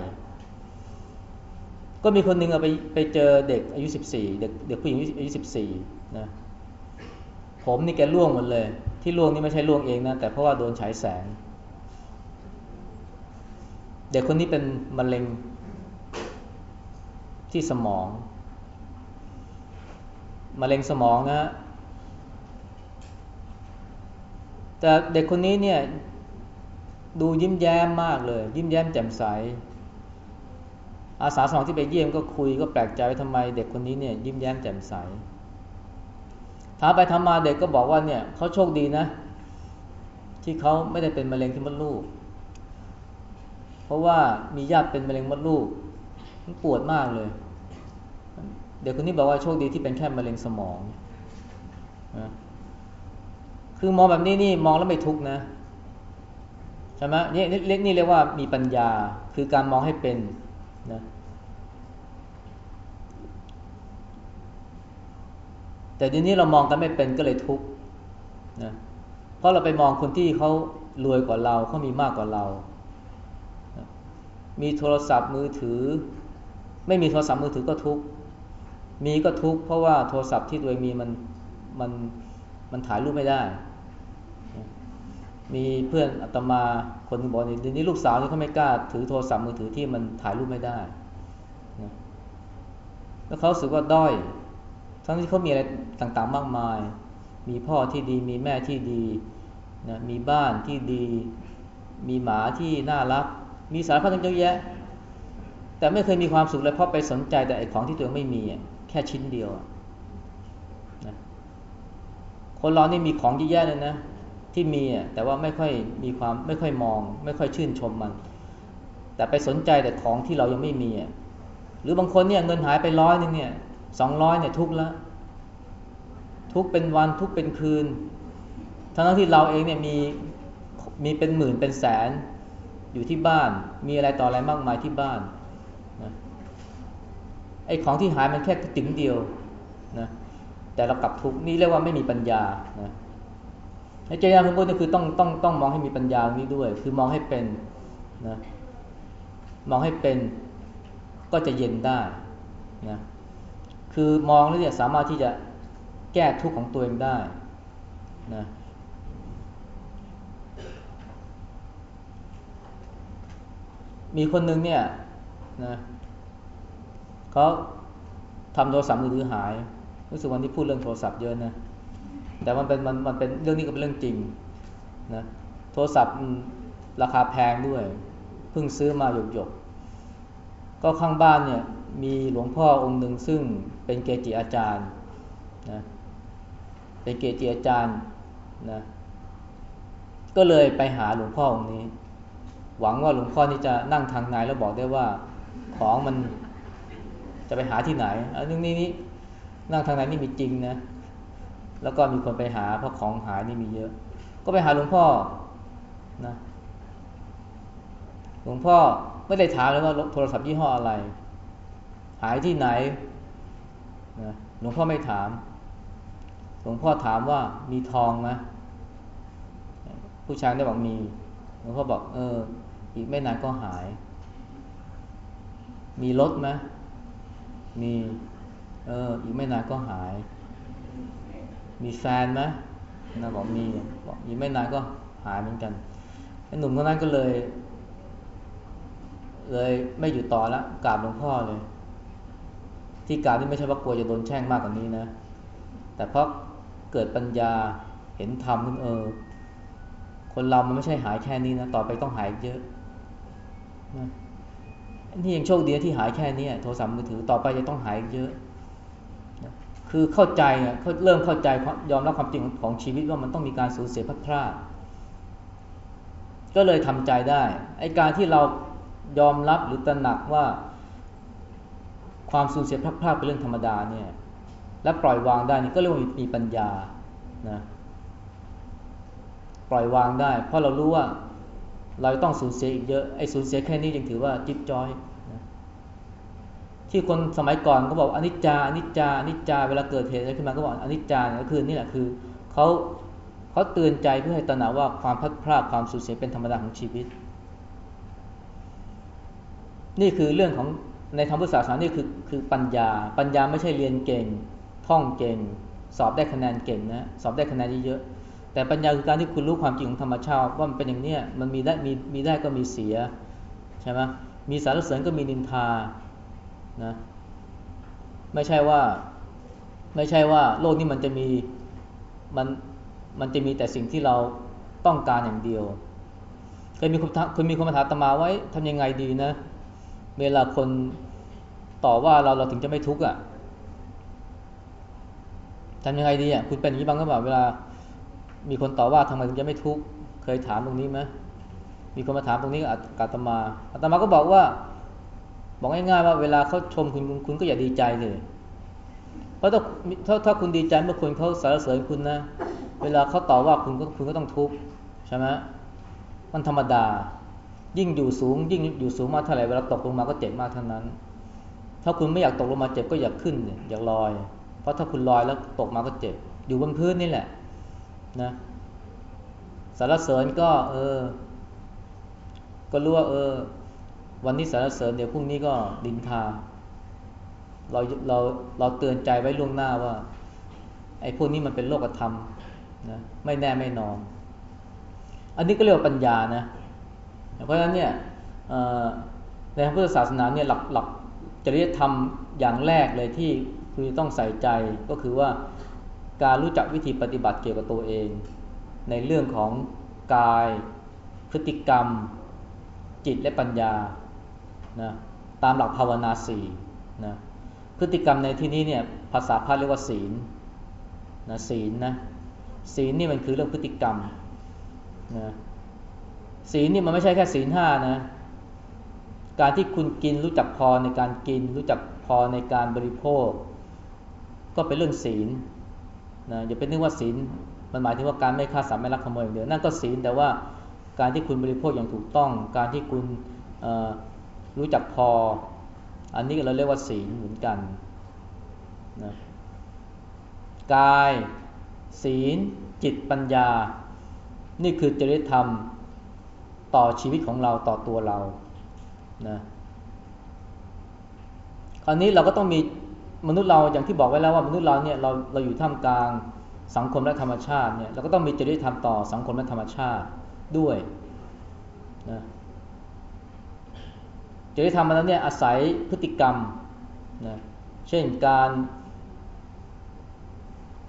ก็มีคนหนึ่งไปไปเจอเด็กอายุ 14 เด็กเด็กผู้หญิงอายุ 14 นะผมนี่แกล่วงหมดเลย ที่ล่วงนี่ไม่ใช่ล่วงเองนะแต่เพราะว่าโดนฉายแสง เด็กคนนี้เป็นมะเร็งที่สมองมะเร็งสมองนะฮะ แต่เด็กคนนี้เนี่ยดูยิ้มแย้มมากเลย ยิ้มแย้มแจ่มใส อาสาสมัครที่ไปเยี่ยมก็คุยก็แปลกใจว่าทำไมเด็กคนนี้เนี่ยยิ้มแย้มแจ่มใสถามไปทำมาเด็กก็บอกว่าเนี่ยเขาโชคดีนะ ที่เขาไม่ได้เป็นมะเร็งที่มดลูก เพราะว่ามีญาติเป็นมะเร็งมดลูกมันปวดมากเลย เด็กคนนี้บอกว่าโชคดีที่เป็นแค่มะเร็งสมองนะ คือมองแบบนี้นี่มองแล้วไม่ทุกนะใช่ไหมนี่เล็กนี่เรียกว่ามีปัญญาคือการมองให้เป็นนะแต่ทีนี้เรามองกันไม่เป็นก็เลยทุกนะเพราะเราไปมองคนที่เขารวยกว่าเราเขามีมากกว่าเรา มีโทรศัพท์มือถือ ไม่มีโทรศัพท์มือถือก็ทุกข์มีก็ทุกข์เพราะว่าโทรศัพท์ที่ตัวเองมีมันมันมันถ่ายรูปไม่ได้ มีเพื่อนอาตมาคนนึงบอกนี่นี้ลูกสาวนี่เขาไม่กล้าถือโทรศัพท์มือถือที่มันถ่ายรูปไม่ได้นะแล้วเขาสึกว่าด้อย ทั้งที่เขามีอะไรต่างๆ มากมาย มีพ่อที่ดีมีแม่ที่ดีนะมีบ้านที่ดี มีหมาที่น่ารัก มีสารพัดตั้งเยอะแยะ แต่ไม่เคยมีความสุขเลยเพราะไปสนใจแต่ไอ้ของที่ตัวเองไม่มี แค่ชิ้นเดียวนะคนเรานี่มีของเยอะแยะเลยนะ ที่มีอะแต่ว่าไม่ค่อยมีความไม่ค่อยมอง ไม่ค่อยชื่นชมมัน แต่ไปสนใจแต่ของที่เรายังไม่มีอะหรือบางคนเนี่ยเงินหายไปร้อยนึงเนี่ยสองร้อยเนี่ยทุกแล้วทุกเป็นวันทุกเป็นคืน ทั้งที่เราเองเนี่ยมีมีเป็นหมื่นเป็นแสนอยู่ที่บ้าน มีอะไรต่ออะไรมากมายที่บ้านนะไอ้ของที่หายมันแค่ตึงเดียวนะแต่เรากลับทุกนี่เรียกว่าไม่มีปัญญานะ ในใจยาของพุทธคือต้องต้องต้องมองให้มีปัญญานี้ด้วย คือมองให้เป็นนะมองให้เป็นก็จะเย็นได้นะคือมองแล้วเนี่ยสามารถที่จะแก้ทุกข์ของตัวเองได้นะมีคนหนึ่งเนี่ยนะเขาทำโทรศัพท์มือถือหาย รู้สึกวันที่พูดเรื่องโทรศัพท์เยอะนะ แต่มันเป็นมันมันเป็นเรื่องนี้ก็เป็นเรื่องจริงนะโทรศัพท์ราคาแพงด้วยเพิ่งซื้อมาหยกหยกก็ข้างบ้านเนี่ยมีหลวงพ่อองค์หนึ่งซึ่งเป็นเกจิอาจารย์นะเป็นเกจิอาจารย์นะก็เลยไปหาหลวงพ่อองค์นี้ หวังว่าหลวงพ่อนี่จะนั่งทางไหนแล้วบอกได้ว่าของมันจะไปหาที่ไหนอันนี้นี่นั่งทางไหนนี่มีจริงนะ แล้วก็มีคนไปหาเพราะของหายนี่มีเยอะ ก็ไปหาหลวงพ่อนะหลวงพ่อไม่ได้ถามเลยว่าโทรศัพท์ยี่ห้ออะไร หายที่ไหนนะหลวงพ่อไม่ถาม หลวงพ่อถามว่ามีทองไหมผู้ชายได้บอกมี หลวงพ่อบอก เออ อีกไม่นานก็หาย มีรถไหมมี เออ อีกไม่นานก็หาย มีแฟนไหมนะบอกมีบอกอีไม่นานก็หายเหมือนกันไอ้หนุ่มคนนั้นก็เลย เลยไม่อยู่ต่อแล้วกราบหลวงพ่อเลย ที่กราบนี่ไม่ใช่ว่ากลัวจะโดนแช่งมากกว่านี้นะ แต่เพราะเกิดปัญญาเห็นธรรมขึ้นเออ คนเรามันไม่ใช่หายแค่นี้นะต่อไปต้องหายเยอะนะนี่ยังโชคดีที่หายแค่นี้โทรศัพท์มือถือต่อไปจะต้องหายเยอะ คือเข้าใจเขาเริ่มเข้าใจยอมรับความจริงของชีวิตว่ามันต้องมีการสูญเสียพัดพลาดก็เลยทำใจได้ไอการที่เรายอมรับหรือตระหนักว่า ความสูญเสียพัดพลาดเป็นเรื่องธรรมดาเนี่ยและปล่อยวางได้นี่ก็เรียกว่ามีปัญญานะปล่อยวางได้ เพราะเรารู้ว่าเราต้องสูญเสียอีกเยอะไอ้สูญเสียแค่นี้ยังถือว่าจิ๊บจอย ที่คนสมัยก่อนเขาบอกอนิจจาอนิจจาอนิจจาเวลาเกิดเหตุอะไรขึ้นมาก็บอกอนิจจาเนี่ยก็คือนี่แหละคือเขาเขาเตือนใจเพื่อให้ตระหนักว่าความพัดพลาดความสูญเสียเป็นธรรมดาของชีวิต นี่คือเรื่องของในธรรมพุทธศาสนานี่คือคือปัญญา ปัญญาไม่ใช่เรียนเก่ง ท่องเก่ง สอบได้คะแนนเก่งนะสอบได้คะแนนเยอะแต่ปัญญาคือการที่คุณรู้ความจริงของธรรมชาติว่ามันเป็นอย่างนี้มันมีได้มีมีได้ก็มีเสียใช่ไหมมีสารเสริญก็มีนินทา นะไม่ใช่ว่าไม่ใช่ว่าโลกนี้มันจะมีมันมันจะมีแต่สิ่งที่เราต้องการอย่างเดียวเคยมีคนเคยมีคนมาถามตมาไว้ทำยังไงดีนะ เวลาคนต่อว่าเราเราถึงจะไม่ทุกข์อะทำยังไงดีอะคุณเป็นอย่างนี้บ้างก็แบบเวลา มีคนต่อว่าทำไมถึงจะไม่ทุกข์เคยถามตรงนี้ไหมมีคนมาถามตรงนี้กับอาตมาอาตมาก็บอกว่า บอกง่ายๆว่าเวลาเขาชมคุณคุณก็อย่าดีใจเลย เพราะถ้าถ้าถ้าคุณดีใจเมื่อคนเขาสรรเสริญคุณนะ เวลาเขาต่อว่าคุณก็คุณก็ต้องทุกข์ใช่ไหมมันธรรมดา ยิ่งอยู่สูง ยิ่งอยู่สูงมากเท่าไหร่เวลาตกลงมาก็เจ็บมากเท่านั้น ถ้าคุณไม่อยากตกลงมาเจ็บก็อยากขึ้นอยากลอย เพราะถ้าคุณลอยแล้วตกมาก็เจ็บ อยู่บนพื้นนี่แหละนะสารเสริญก็ เออ ก็รู้ว่าเออ วันนี้สารเสริญเดี๋ยวพรุ่งนี้ก็ดินทา เราเราเราเตือนใจไว้ล่วงหน้าว่า ไอ้พวกนี้มันเป็นโลกธรรมนะไม่แน่ไม่นอน อันนี้ก็เรียกว่าปัญญานะ เพราะฉะนั้นเนี่ยในพระพุทธศาสนาเนี่ยหลักหลักจริยธรรมอย่างแรกเลยที่คือต้องใส่ใจก็คือว่าการรู้จักวิธีปฏิบัติเกี่ยวกับตัวเอง ในเรื่องของกายพฤติกรรม จิตและปัญญา นะตามหลักภาวนาสี่นะพฤติกรรมในที่นี้เนี่ยภาษาพาเรียกว่าศีลนะศีลนะศีลนี่มันคือเรื่องพฤติกรรมนะศีลนี่มันไม่ใช่แค่ศีลห้านะการที่คุณกินรู้จักพอในการกิน รู้จักพอในการบริโภค ก็เป็นเรื่องศีลนะอย่าเป็นนึกว่าศีลมันหมายถึงว่าการไม่ฆ่าสัตว์ไม่ลักขโมยอย่างเดียวนั่นก็ศีลแต่ว่าการที่คุณบริโภคอย่างถูกต้อง การที่คุณ รู้จักพอ อันนี้เราเรียกว่าศีลเหมือนกันนะกาย ศีล จิตปัญญา นี่คือจริยธรรมต่อชีวิตของเราต่อตัวเรานะคราวนี้เราก็ต้องมีมนุษย์เราอย่างที่บอกไว้แล้วว่ามนุษย์เราเนี่ยเราเราอยู่ท่ามกลางสังคมและธรรมชาติเนี่ยเราก็ต้องมีจริยธรรมต่อสังคมและธรรมชาติด้วยนะ จริยธรรมนั้นเนี่ยอาศัยพฤติกรรมนะเช่นการ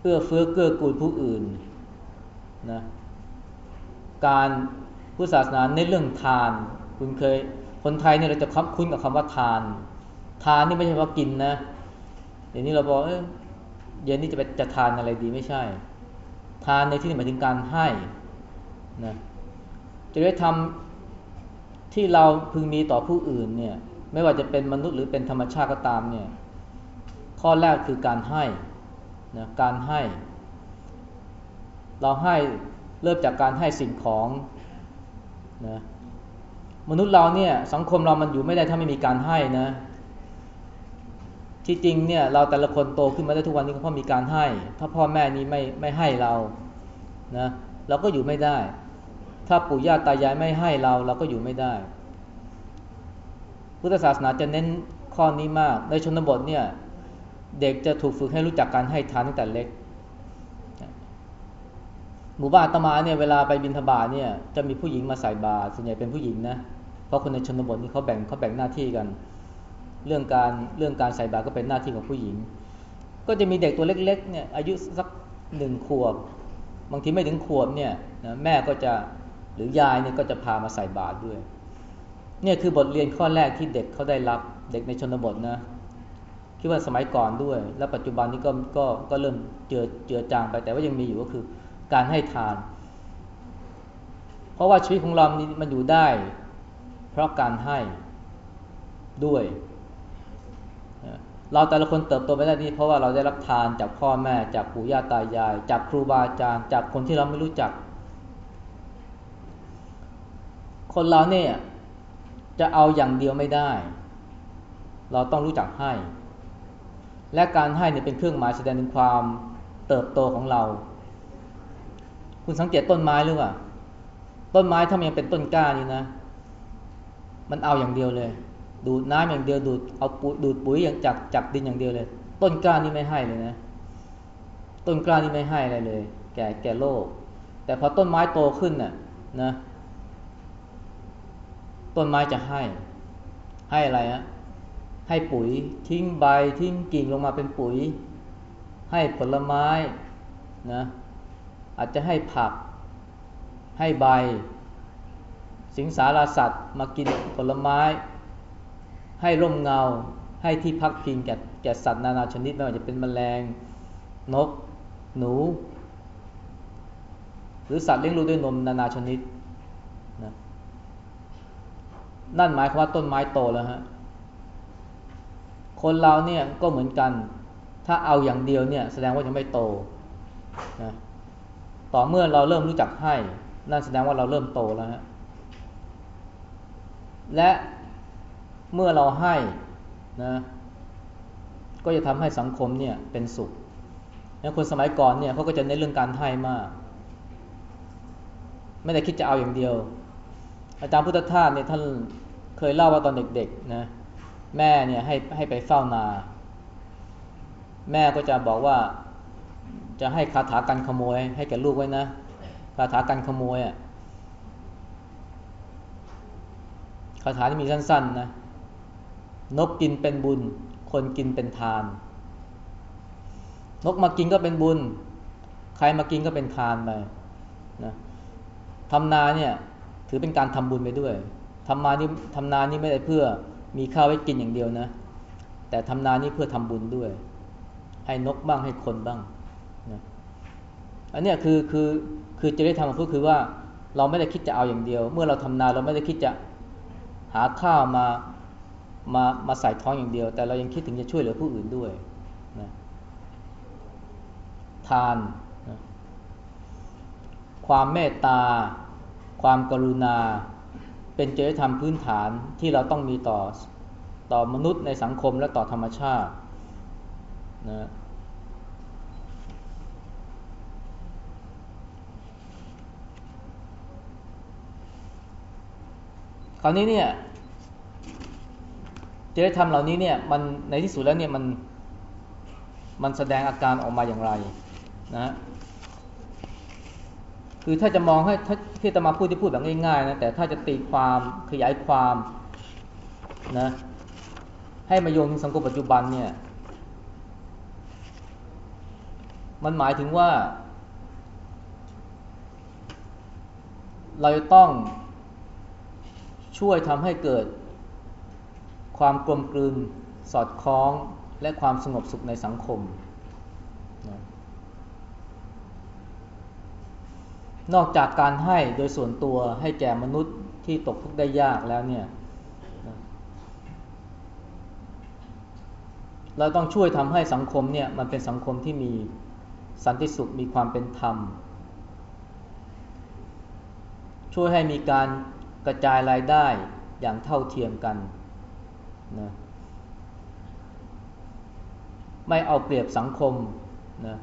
เอื้อเฟื้อเกื้อกูลผู้อื่นนะการพุทธศาสนาในเรื่องทาน คุณเคยคนไทยเนี่ยเราจะคับคุ้นกับคำว่าทาน ทานนี่ไม่ใช่ว่ากินนะเดี๋ยวนี้เราบอกเออเย็นนี้จะไปจะทานอะไรดีไม่ใช่ ทานในที่นี้หมายถึงการให้นะจะได้ทำ ที่เราพึงมีต่อผู้อื่นเนี่ยไม่ว่าจะเป็นมนุษย์หรือเป็นธรรมชาติก็ตามเนี่ยข้อแรกคือการให้นะการให้ เราให้เริ่มจากการให้สิ่งของนะมนุษย์เราเนี่ยสังคมเรามันอยู่ไม่ได้ถ้าไม่มีการให้นะที่จริงเนี่ยเราแต่ละคนโตขึ้นมาได้ทุกวันนี้ก็เพราะมีการให้ ถ้าพ่อแม่นี้ไม่ไม่ให้เรานะเราก็อยู่ไม่ได้ ถ้าปู่ย่าตายายไม่ให้เราเราก็อยู่ไม่ได้ พุทธศาสนาจะเน้นข้อนี้มาก ในชนบทเนี่ยเด็กจะถูกฝึกให้รู้จักการให้ทานตั้งแต่เล็ก หมู่บ้านตมาเนี่ยเวลาไปบินทบาทเนี่ยจะมีผู้หญิงมาใส่บาตรส่วนใหญ่เป็นผู้หญิงนะเพราะคนในชนบทนี่เขาแบ่งเขาแบ่งหน้าที่กัน เรื่องการเรื่องการใส่บาตรก็เป็นหน้าที่ของผู้หญิง ก็จะมีเด็กตัวเล็กๆเนี่ยอายุสักหนึ่งขวบบางทีไม่ถึงขวบเนี่ยนะแม่ก็จะ หรือยายเนี่ยก็จะพามาใส่บาตรด้วย เนี่ยคือบทเรียนข้อแรกที่เด็กเขาได้รับเด็กในชนบทนะคิดว่าสมัยก่อนด้วย แล้วปัจจุบันนี้ก็ก็ก็เริ่มเจือเจือจางไป แต่ว่ายังมีอยู่ก็คือการให้ทาน เพราะว่าชีวิตของเรานี่มันอยู่ได้ เพราะการให้ด้วย เราแต่ละคนเติบโตไปได้นี่เพราะว่าเราได้รับทานจากพ่อแม่จากปู่ย่าตายาย จากครูบาอาจารย์ จากคนที่เราไม่รู้จัก คนเราเนี่ยจะเอาอย่างเดียวไม่ได้ เราต้องรู้จักให้ และการให้เนี่ยเป็นเครื่องหมายแสดงถึงความเติบโตของเรา คุณสังเกตต้นไม้หรือเปล่า ต้นไม้ถ้ามันยังเป็นต้นกล้านี่นะ มันเอาอย่างเดียวเลย ดูดน้ำอย่างเดียวดูดเอาปุดูดปุ๋ยอย่างจากจากดินอย่างเดียวเลย ต้นกล้านี่ไม่ให้เลยนะ ต้นกล้านี่ไม่ให้อะไรเลย แก่แก่โลก แต่พอต้นไม้โตขึ้นน่ะนะ ต้นไม้จะให้ ให้อะไรฮะให้ปุ๋ยทิ้งใบทิ้งกิ่งลงมาเป็นปุ๋ย ให้ผลไม้นะอาจจะให้ผัก ให้ใบ สิงสารสัตว์มากินผลไม้ ให้ร่มเงา ให้ที่พักพิงแก่แก่สัตว์นานาชนิดไม่ว่าจะเป็นแมลง นก หนู หรือสัตว์เลี้ยงลูกด้วยนมนานาชนิด นั่นหมายความว่าต้นไม้โตแล้วฮะคนเราเนี่ยก็เหมือนกัน ถ้าเอาอย่างเดียวเนี่ยแสดงว่ายังไม่โตนะต่อเมื่อเราเริ่มรู้จักให้ นั่นแสดงว่าเราเริ่มโตแล้วฮะและเมื่อเราให้นะก็จะทำให้สังคมเนี่ยเป็นสุขนะคนสมัยก่อนเนี่ยเขาก็จะเน้นเรื่องการให้มาก ไม่ได้คิดจะเอาอย่างเดียว อาจารย์พุทธทาสเนี่ยท่าน เคยเล่าว่าตอนเด็กๆนะแม่เนี่ยให้ให้ไปเฝ้านา แม่ก็จะบอกว่าจะให้คาถากันขโมย ให้แก่ลูกไว้นะคาถากันขโมยอะคาถาที่มีสั้นๆนะนกกินเป็นบุญ คนกินเป็นทาน นกมากินก็เป็นบุญ ใครมากินก็เป็นทานไปนะทำนาเนี่ยถือเป็นการทำบุญไปด้วย ทำมานี่ทำนานี่ไม่ได้เพื่อมีข้าวไว้กินอย่างเดียวนะ แต่ทำนานี่เพื่อทำบุญด้วย ให้นกบ้างให้คนบ้างนะอันนี้คือคือคือจะได้ทำของพุทธคือว่าเราไม่ได้คิดจะเอาอย่างเดียว เมื่อเราทำนาเราไม่ได้คิดจะหาข้าวมามามาใส่ท้องอย่างเดียว แต่เรายังคิดถึงจะช่วยเหลือผู้อื่นด้วยนะทานนะความเมตตา ความกรุณา เป็นจริยธรรมพื้นฐานที่เราต้องมีต่อต่อมนุษย์ในสังคมและต่อธรรมชาตินะคราวนี้เนี่ยจริยธรรมเหล่านี้เนี่ยมันในที่สุดแล้วเนี่ยมันมันแสดงอาการออกมาอย่างไรนะ คือถ้าจะมองให้ที่จะมาพูดที่พูดแบบง่ายๆนะแต่ถ้าจะตีความขยายความนะให้มาโยงถึงสังคมปัจจุบันเนี่ย มันหมายถึงว่า เราต้องช่วยทำให้เกิดความกลมกลืนสอดคล้องและความสงบสุขในสังคมนะ นอกจากการให้โดยส่วนตัวให้แก่มนุษย์ที่ตกทุกข์ได้ยากแล้วเนี่ย เราต้องช่วยทำให้สังคมเนี่ยมันเป็นสังคมที่มีสันติสุขมีความเป็นธรรม ช่วยให้มีการกระจายรายได้อย่างเท่าเทียมกันนะไม่เอาเปรียบสังคมนะ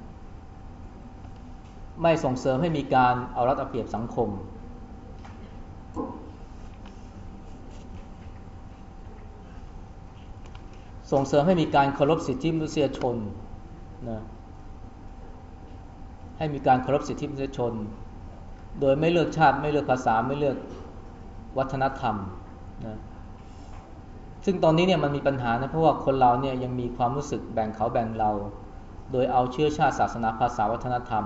ไม่ส่งเสริมให้มีการเอารัดเอาเปรียบสังคม ส่งเสริมให้มีการเคารพสิทธิมนุษยชนนะให้มีการเคารพสิทธิมนุษยชน โดยไม่เลือกชาติไม่เลือกภาษาไม่เลือกวัฒนธรรมนะซึ่งตอนนี้เนี่ยมันมีปัญหานะเพราะว่าคนเราเนี่ยยังมีความรู้สึกแบ่งเขาแบ่งเรา โดยเอาเชื้อชาติศาสนาภาษาวัฒนธรรม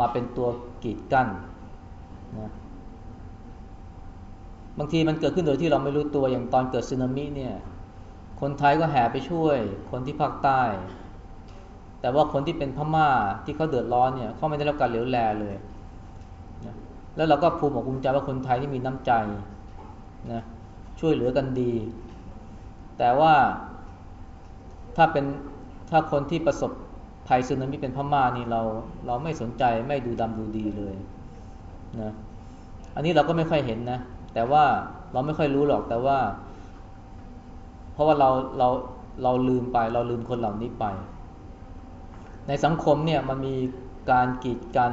มาเป็นตัวกีดกั้นนะบางทีมันเกิดขึ้นโดยที่เราไม่รู้ตัวอย่างตอนเกิดสึนามิเนี่ย คนไทยก็แห่ไปช่วย คนที่ภาคใต้ แต่ว่าคนที่เป็นพม่าที่เขาเดือดร้อนเนี่ยเขาไม่ได้รับการเหลียวแลเลยนะแล้วเราก็ภูมิอกภูมิใจว่าคนไทยที่มีน้ำใจนะช่วยเหลือกันดี แต่ว่าถ้าเป็นถ้าคนที่ประสบ ภัยสึนามิเป็นพม่านี่เราเราไม่สนใจไม่ดูดำดูดีเลยนะอันนี้เราก็ไม่ค่อยเห็นนะ แต่ว่าเราไม่ค่อยรู้หรอกแต่ว่า เพราะว่าเราเราเราลืมไป เราลืมคนเหล่านี้ไป ในสังคมเนี่ยมันมีการกีดกัน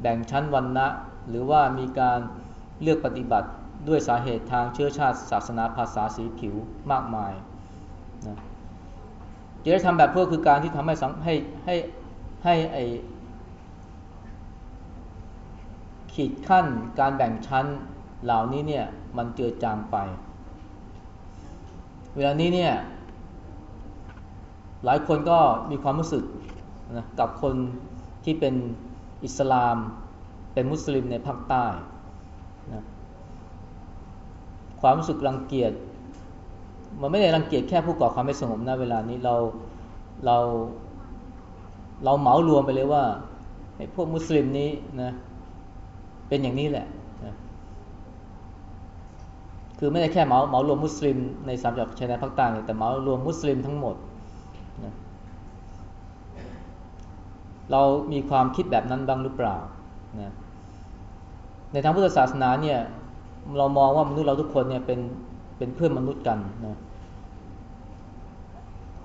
แบ่งชั้นวันนะหรือว่ามีการเลือกปฏิบัติด้วยสาเหตุทางเชื้อชาติศาสนาภาษาสีผิวมากมายนะ จริยธรรมแบบเพื่อคือการที่ทำให้สังให้ให้ให้ไอขีดขั้นการแบ่งชั้นเหล่านี้เนี่ยมันเจือจางไป เวลานี้เนี่ยหลายคนก็มีความรู้สึกนะกับคนที่เป็นอิสลาม เป็นมุสลิมในภาคใต้นะความรู้สึกรังเกียจ มันไม่ได้รังเกียจแค่ผู้ก่อความไม่สงบนะเวลานี้เราเราเราเหมารวมไปเลยว่าไอ้พวกมุสลิมนี้นะเป็นอย่างนี้แหละนะคือไม่ได้แค่เหมาเหมารวมมุสลิมในสามจังหวัดชายแดนภาคใต้แต่เหมารวมมุสลิมทั้งหมดนะเรามีความคิดแบบนั้นบ้างหรือเปล่านะในทางพุทธศาสนาเนี่ยเรามองว่ามนุษย์เราทุกคนเนี่ยเป็น เป็นเพื่อนมนุษย์กันนะ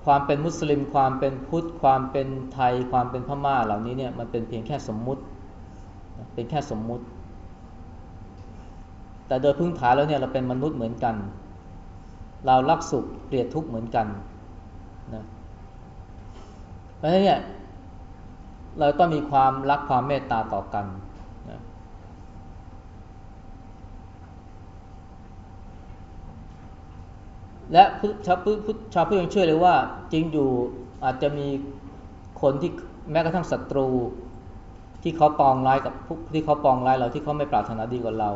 ความเป็นมุสลิม ความเป็นพุทธ ความเป็นไทย ความเป็นพม่าเหล่านี้เนี่ยมันเป็นเพียงแค่สมมุติ เป็นแค่สมมุติ แต่โดยพื้นฐานแล้วเนี่ยเราเป็นมนุษย์เหมือนกัน เรารักสุขเกลียดทุกข์เหมือนกันนะเพราะฉะนั้นเนี่ยเราต้องมีความรักความเมตตาต่อกันนะ และชาวพุทธชาวพุทธยังเชื่อเลยว่า จริงอยู่อาจจะมีคนที่แม้กระทั่งศัตรู ที่เขาปองร้ายกับที่เขาปองร้ายเราที่เขาไม่ปรารถนาดีกับเรา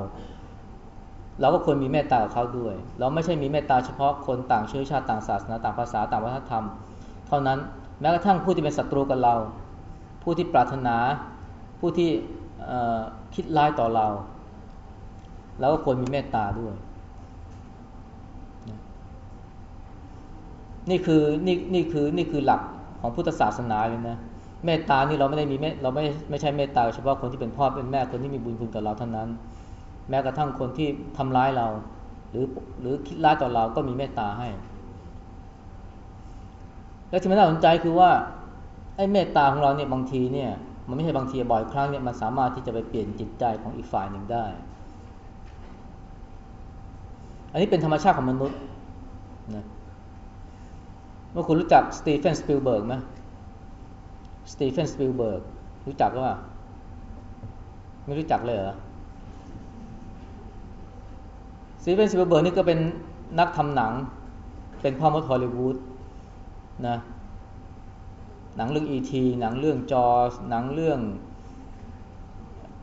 เราก็ควรมีเมตตากับเขาด้วย เราไม่ใช่มีเมตตาเฉพาะคนต่างเชื้อชาติต่างศาสนาต่างภาษาต่างวัฒนธรรม เท่านั้นแม้กระทั่งผู้ที่เป็นศัตรูกับเรา ผู้ที่ปรารถนา ผู้ที่คิดร้ายต่อเราเราก็ควรมีเมตตาด้วย นี่คือนี่นี่คือนี่คือหลักของพุทธศาสนาเลยนะเมตตานี่เราไม่ได้มีเราไม่ไม่ใช่เมตตาเฉพาะคนที่เป็นพ่อเป็นแม่คนที่มีบุญคุณต่อเราเท่านั้น แม้กระทั่งคนที่ทำร้ายเรา หรือหรือคิดร้ายต่อเราก็มีเมตตาให้ และที่มันน่าสนใจคือว่าไอ้เมตตาของเราเนี่ยบางทีเนี่ยมันไม่ใช่บางทีบ่อยครั้งเนี่ยมันสามารถที่จะไปเปลี่ยนจิตใจของอีกฝ่ายหนึ่งได้ อันนี้เป็นธรรมชาติของมนุษย์นะ เมื่อคุณรู้จักสตีเฟนสปิลเบิร์กไหมสตีเฟนสปิลเบิร์กรู้จักหรือเปล่า ไม่รู้จักเลยเหรอสตีเฟนสปิลเบิร์กนี่ก็เป็นนักทำหนัง เป็นพ่อมดฮอลลีวูดนะหนังเรื่อง E.T. หนังเรื่องจอว์สหนังเรื่อง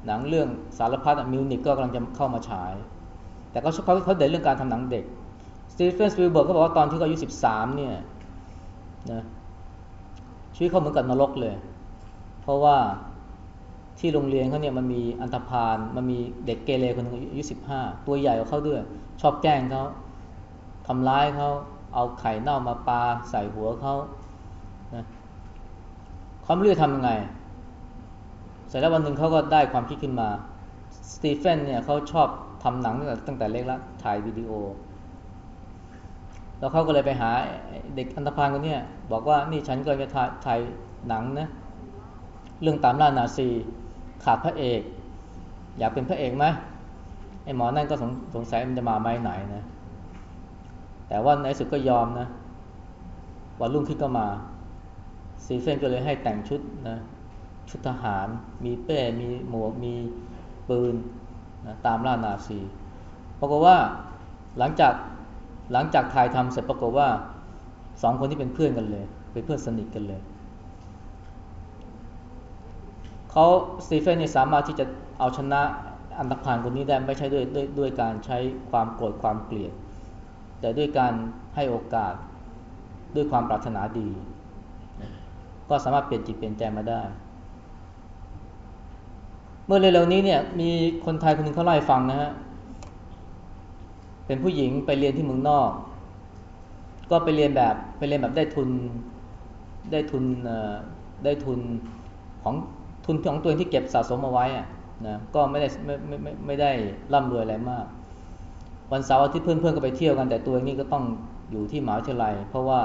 หนังเรื่องสารพัดมิวนิกก็กำลังจะเข้ามาฉาย แต่เขาเขาเขาเด่นเรื่องการทำหนังเด็กสตีเฟนสปิลเบิร์กเขาบอกว่าตอนที่เขาอายุสิบสามเนี่ย นะชีวิตเขาเหมือนกับนรกเลย เพราะว่าที่โรงเรียนเขาเนี่ยมันมีอันธพาลมันมีเด็กเกเรคนนึงอายุสิบห้าตัวใหญ่กว่าเขาด้วย ชอบแกล้งเขาทำร้ายเขาเอาไข่เน่ามาปาใส่หัวเขานะเขาไม่รู้จะทำยังไงเสร็จแล้ววันหนึ่งเขาก็ได้ความคิดขึ้นมา สตีเฟนเนี่ยเขาชอบทำหนังตั้งแต่เล็กแล้วถ่ายวิดีโอ แล้วเขาก็เลยไปหาเด็กอันธพาลคนนี้บอกว่านี่ฉันก็จะถ่ายหนังนะเรื่องตามล่านาซีขาดพระเอก อยากเป็นพระเอกไหมไอ้หมอนั่นก็สงสงสัยมันจะมาไม่ไหนนะ แต่ว่าในสุดก็ยอมนะ วันรุ่งขึ้นก็มาซีเฟนก็เลยให้แต่งชุดนะชุดทหาร มีเป้ มีหมวก มีปืนนะตามล่านาซีปรากฏว่าหลังจาก หลังจากถ่ายทำเสร็จปรากฏว่าสองคนที่เป็นเพื่อนกันเลย เป็นเพื่อนสนิทกันเลยเขาสตีเฟนนี่สามารถที่จะเอาชนะอันตรพานคนนี้ได้ไม่ใช่ด้วยด้วยด้วยการใช้ความโกรธความเกลียด แต่ด้วยการให้โอกาสด้วยความปรารถนาดี ก็สามารถเปลี่ยนจิตเปลี่ยนใจมาได้ เมื่อเร็วๆนี้เนี่ยมีคนไทยคนหนึ่งเขาเล่าให้ฟังนะฮะ เป็นผู้หญิงไปเรียนที่เมืองนอก ก็ไปเรียนแบบไปเรียนแบบได้ทุนได้ทุนได้ทุนของทุนของตัวเองที่เก็บสะสมเอาไว้นะก็ไม่ได้ไม่ไม่ไม่ไม่ได้ร่ำรวยอะไรมาก วันเสาร์อาทิตย์เพื่อนๆก็ไปเที่ยวกันแต่ตัวเองนี่ก็ต้องอยู่ที่หมหาวิทยาลัย เพราะว่า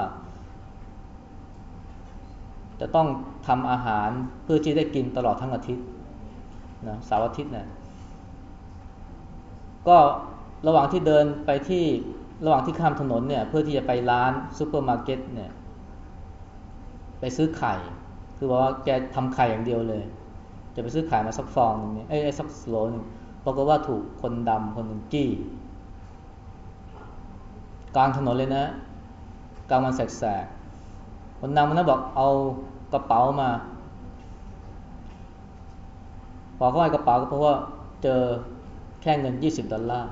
จะต้องทำอาหารเพื่อที่ได้กินตลอดทั้งอาทิตย์นะเสาร์อาทิตย์นะก็ ระหว่างที่เดินไปที่ระหว่างที่ข้ามถนนเนี่ยเพื่อที่จะไปร้านซูเปอร์มาร์เก็ตเนี่ยไปซื้อไข่ คือบอกว่าแกทำไข่อย่างเดียวเลย จะไปซื้อไข่มาสักฟองนึงเนี่ยไอ้สักโหลนึงปรากฏว่าถูกคนดำคนหนึ่งจี้กลางถนนเลยนะกลางวันแสกๆคนดำมันนั้นบอกเอากระเป๋ามาพอเขาให้กระเป๋าก็เพราะว่าเจอแค่เงินยี่สิบดอลลาร์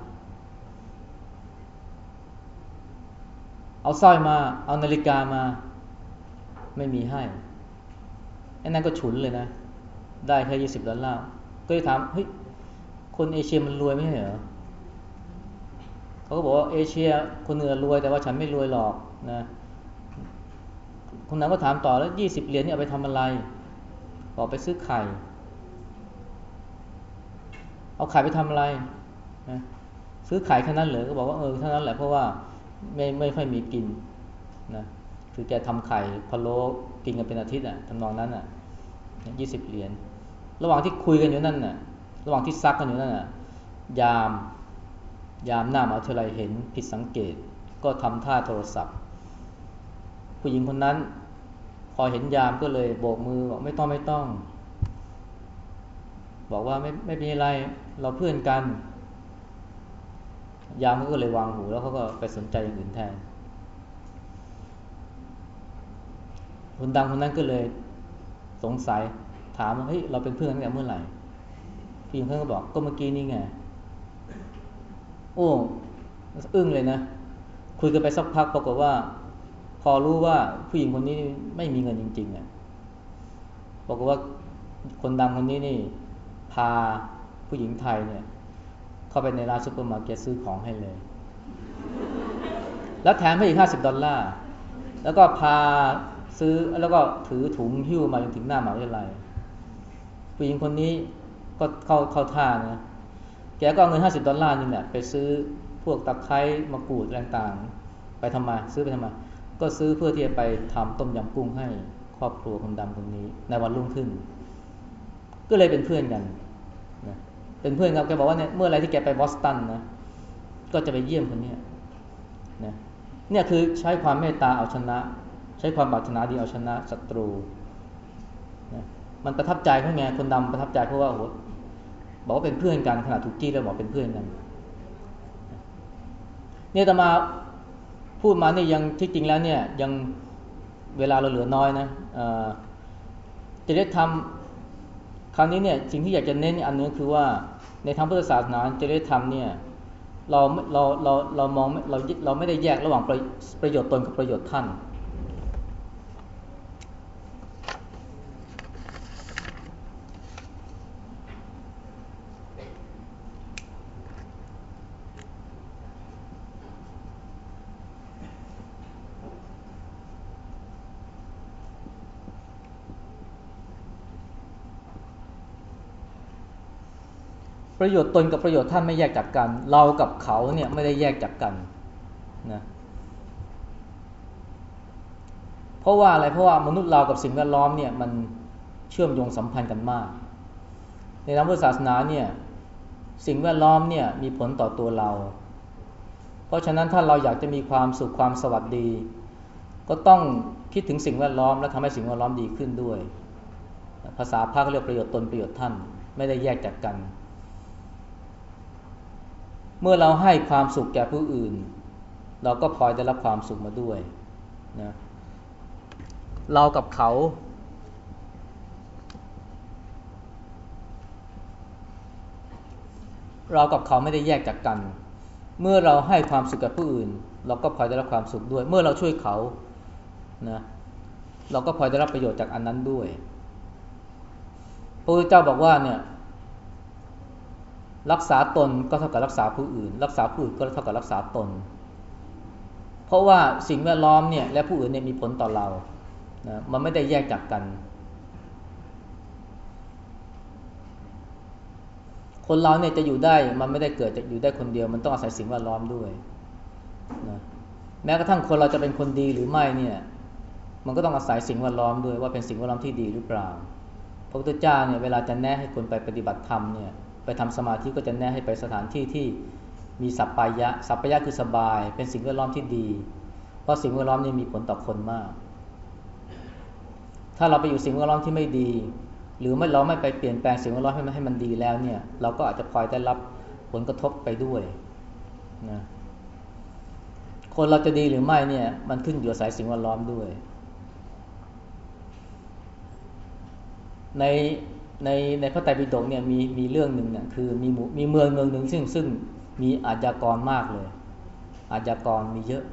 เอาสร้อยมา เอานาฬิกามา ไม่มีให้ไอ้นั่นก็ฉุนเลยนะ ได้แค่ยี่สิบดอลลาร์ก็เลยถามเฮ้ยคนเอเชียมันรวยไม่เหรอเขาก็บอกว่าเอเชียคนเหนือรวยแต่ว่าฉันไม่รวยหรอกนะคนนั้นก็ถามต่อแล้วยี่สิบเหรียญนี่เอาไปทำอะไร บอกไปซื้อไข่ เอาไข่ไปทำอะไรนะซื้อไข่แค่นั้นเหรอก็บอกว่าเออเท่านั้นแหละเพราะว่า ไม่ไม่ค่อยมีกินนะคือแกทำไข่พะโล้กินกันเป็นอาทิตย์อะทำนองนั้นอะยี่สิบเหรียญระหว่างที่คุยกันอยู่นั่นน่ะ ระหว่างที่ซักกันอยู่นั่นน่ะ ยาม ยามหน้ามาเทลัยเห็นผิดสังเกต ก็ทำท่าโทรศัพท์ ผู้หญิงคนนั้น พอเห็นยามก็เลยโบกมือบอกไม่ต้องไม่ต้อง บอกว่าไม่ไม่เป็นไรเราเพื่อนกัน ยามก็เลยวางหูแล้วเขาก็ไปสนใจอย่างอื่นแทน คนดังคนนั้นก็เลยสงสัยถามว่าเฮ้ยเราเป็นเพื่อนกันแต่เมื่อไหร่พี่เขาก็บอกก็เมื่อกี้นี่ไง โอ้อึ้งเลยนะ คุยกันไปสักพักปรากฏว่า พอรู้ว่าผู้หญิงคนนี้ไม่มีเงินจริงๆอะบอกว่าคนดำคนนี้นี่ พาผู้หญิงไทยเนี่ย เข้าไปในร้านซุปเปอร์มาร์เก็ตซื้อของให้เลย แล้วแถมให้อีกห้าสิบดอลลาร์ แล้วก็พาซื้อแล้วก็ถือถุงหิ้วมาจนถึงหน้ามหาวิทยาลัยผู้หญิงคนนี้ก็เข้าเข้าท่านะ แกก็เอาเงินห้าสิบดอลลาร์นี่แหละไปซื้อพวกตะไคร้มะกรูดต่างๆ ไปทำไมซื้อไปทำไมก็ซื้อเพื่อที่จะไปทำต้มยำกุ้งให้ครอบครัวคนดำคนนี้ในวันรุ่งขึ้น ก็เลยเป็นเพื่อนกัน เป็นเพื่อนกันแกบอกว่าเนี่ยเมื่อไรที่แกไปบอสตันนะก็จะไปเยี่ยมคนนี้นะเนี่ยคือใช้ความเมตตาเอาชนะ ใช้ความปรารถนาดีเอาชนะศัตรูนะมันประทับใจเขาไงคนดำประทับใจเพราะว่าโหบอกว่าเป็นเพื่อนกันขนาดถูกจี้แล้วบอกเป็นเพื่อนกันเนี่ยตมาพูดมาเนี่ยยังที่จริงแล้วเนี่ยยังเวลาเราเหลือน้อยนะจะได้ทำครั้งนี้เนี่ยสิ่งที่อยากจะเน้นอันนึงคือว่า ในทางพุทธศาสนาจะได้ทำเนี่ยเราเราเราเรามองเราเราไม่ได้แยกระหว่างประโยชน์ตนกับประโยชน์ท่าน ประโยชน์ตนกับประโยชน์ท่านไม่แยกจากกัน เรากับเขาเนี่ยไม่ได้แยกจากกันนะเพราะว่าอะไรเพราะว่ามนุษย์เรากับสิ่งแวดล้อมเนี่ยมันเชื่อมโยงสัมพันธ์กันมาก ในทางพุทธศาสนาเนี่ยสิ่งแวดล้อมเนี่ยมีผลต่อตัวเรา เพราะฉะนั้นถ้าเราอยากจะมีความสุขความสวัสดี ก็ต้องคิดถึงสิ่งแวดล้อม และทำให้สิ่งแวดล้อมดีขึ้นด้วย ภาษาภาคเรียกประโยชน์ตนประโยชน์ท่านไม่ได้แยกจากกัน เมื่อเราให้ความสุขแก่ผู้อื่น เราก็พลอยได้รับความสุขมาด้วยนะเรากับเขา เรากับเขาไม่ได้แยกจากกัน เมื่อเราให้ความสุขกับผู้อื่น เราก็พลอยได้รับความสุขด้วย เมื่อเราช่วยเขานะเราก็พลอยได้รับประโยชน์จากอันนั้นด้วยพระพุทธเจ้าบอกว่าเนี่ย รักษาตนก็เท่ากับรักษาผู้อื่น รักษาผู้อื่นก็เท่ากับรักษาตน เพราะว่าสิ่งแวดล้อมเนี่ยและผู้อื่นเนี่ยมีผลต่อเรานะมันไม่ได้แยกจากกัน คนเราเนี่ยจะอยู่ได้มันไม่ได้เกิดจะอยู่ได้คนเดียว มันต้องอาศัยสิ่งแวดล้อมด้วยนะแม้กระทั่งคนเราจะเป็นคนดีหรือไม่เนี่ยมันก็ต้องอาศัยสิ่งแวดล้อมด้วยว่าเป็นสิ่งแวดล้อมที่ดีหรือเปล่า พระพุทธเจ้าเนี่ยเวลาจะแนะให้คนไปปฏิบัติธรรมเนี่ย ไปทำสมาธิก็จะแนะให้ไปสถานที่ที่มีสัพพายะ สัพพายะคือสบาย เป็นสิ่งแวดล้อมที่ดี เพราะสิ่งแวดล้อมนี้มีผลต่อคนมาก ถ้าเราไปอยู่สิ่งแวดล้อมที่ไม่ดี หรือไม่เราไม่ไปเปลี่ยนแปลงสิ่งแวดล้อมให้มันให้มันดีแล้วเนี่ย เราก็อาจจะพลอยได้รับผลกระทบไปด้วยนะคนเราจะดีหรือไม่เนี่ย มันขึ้นอยู่กับสายสิ่งแวดล้อมด้วย ใน ในในพระไตรปิฎกเนี่ยมีมีเรื่องหนึ่งเนี่ยคือมีมีเมืองเมืองหนึ่งซึ่งซึ่งมีอาชญากรมากเลย อาชญากรมีเยอะ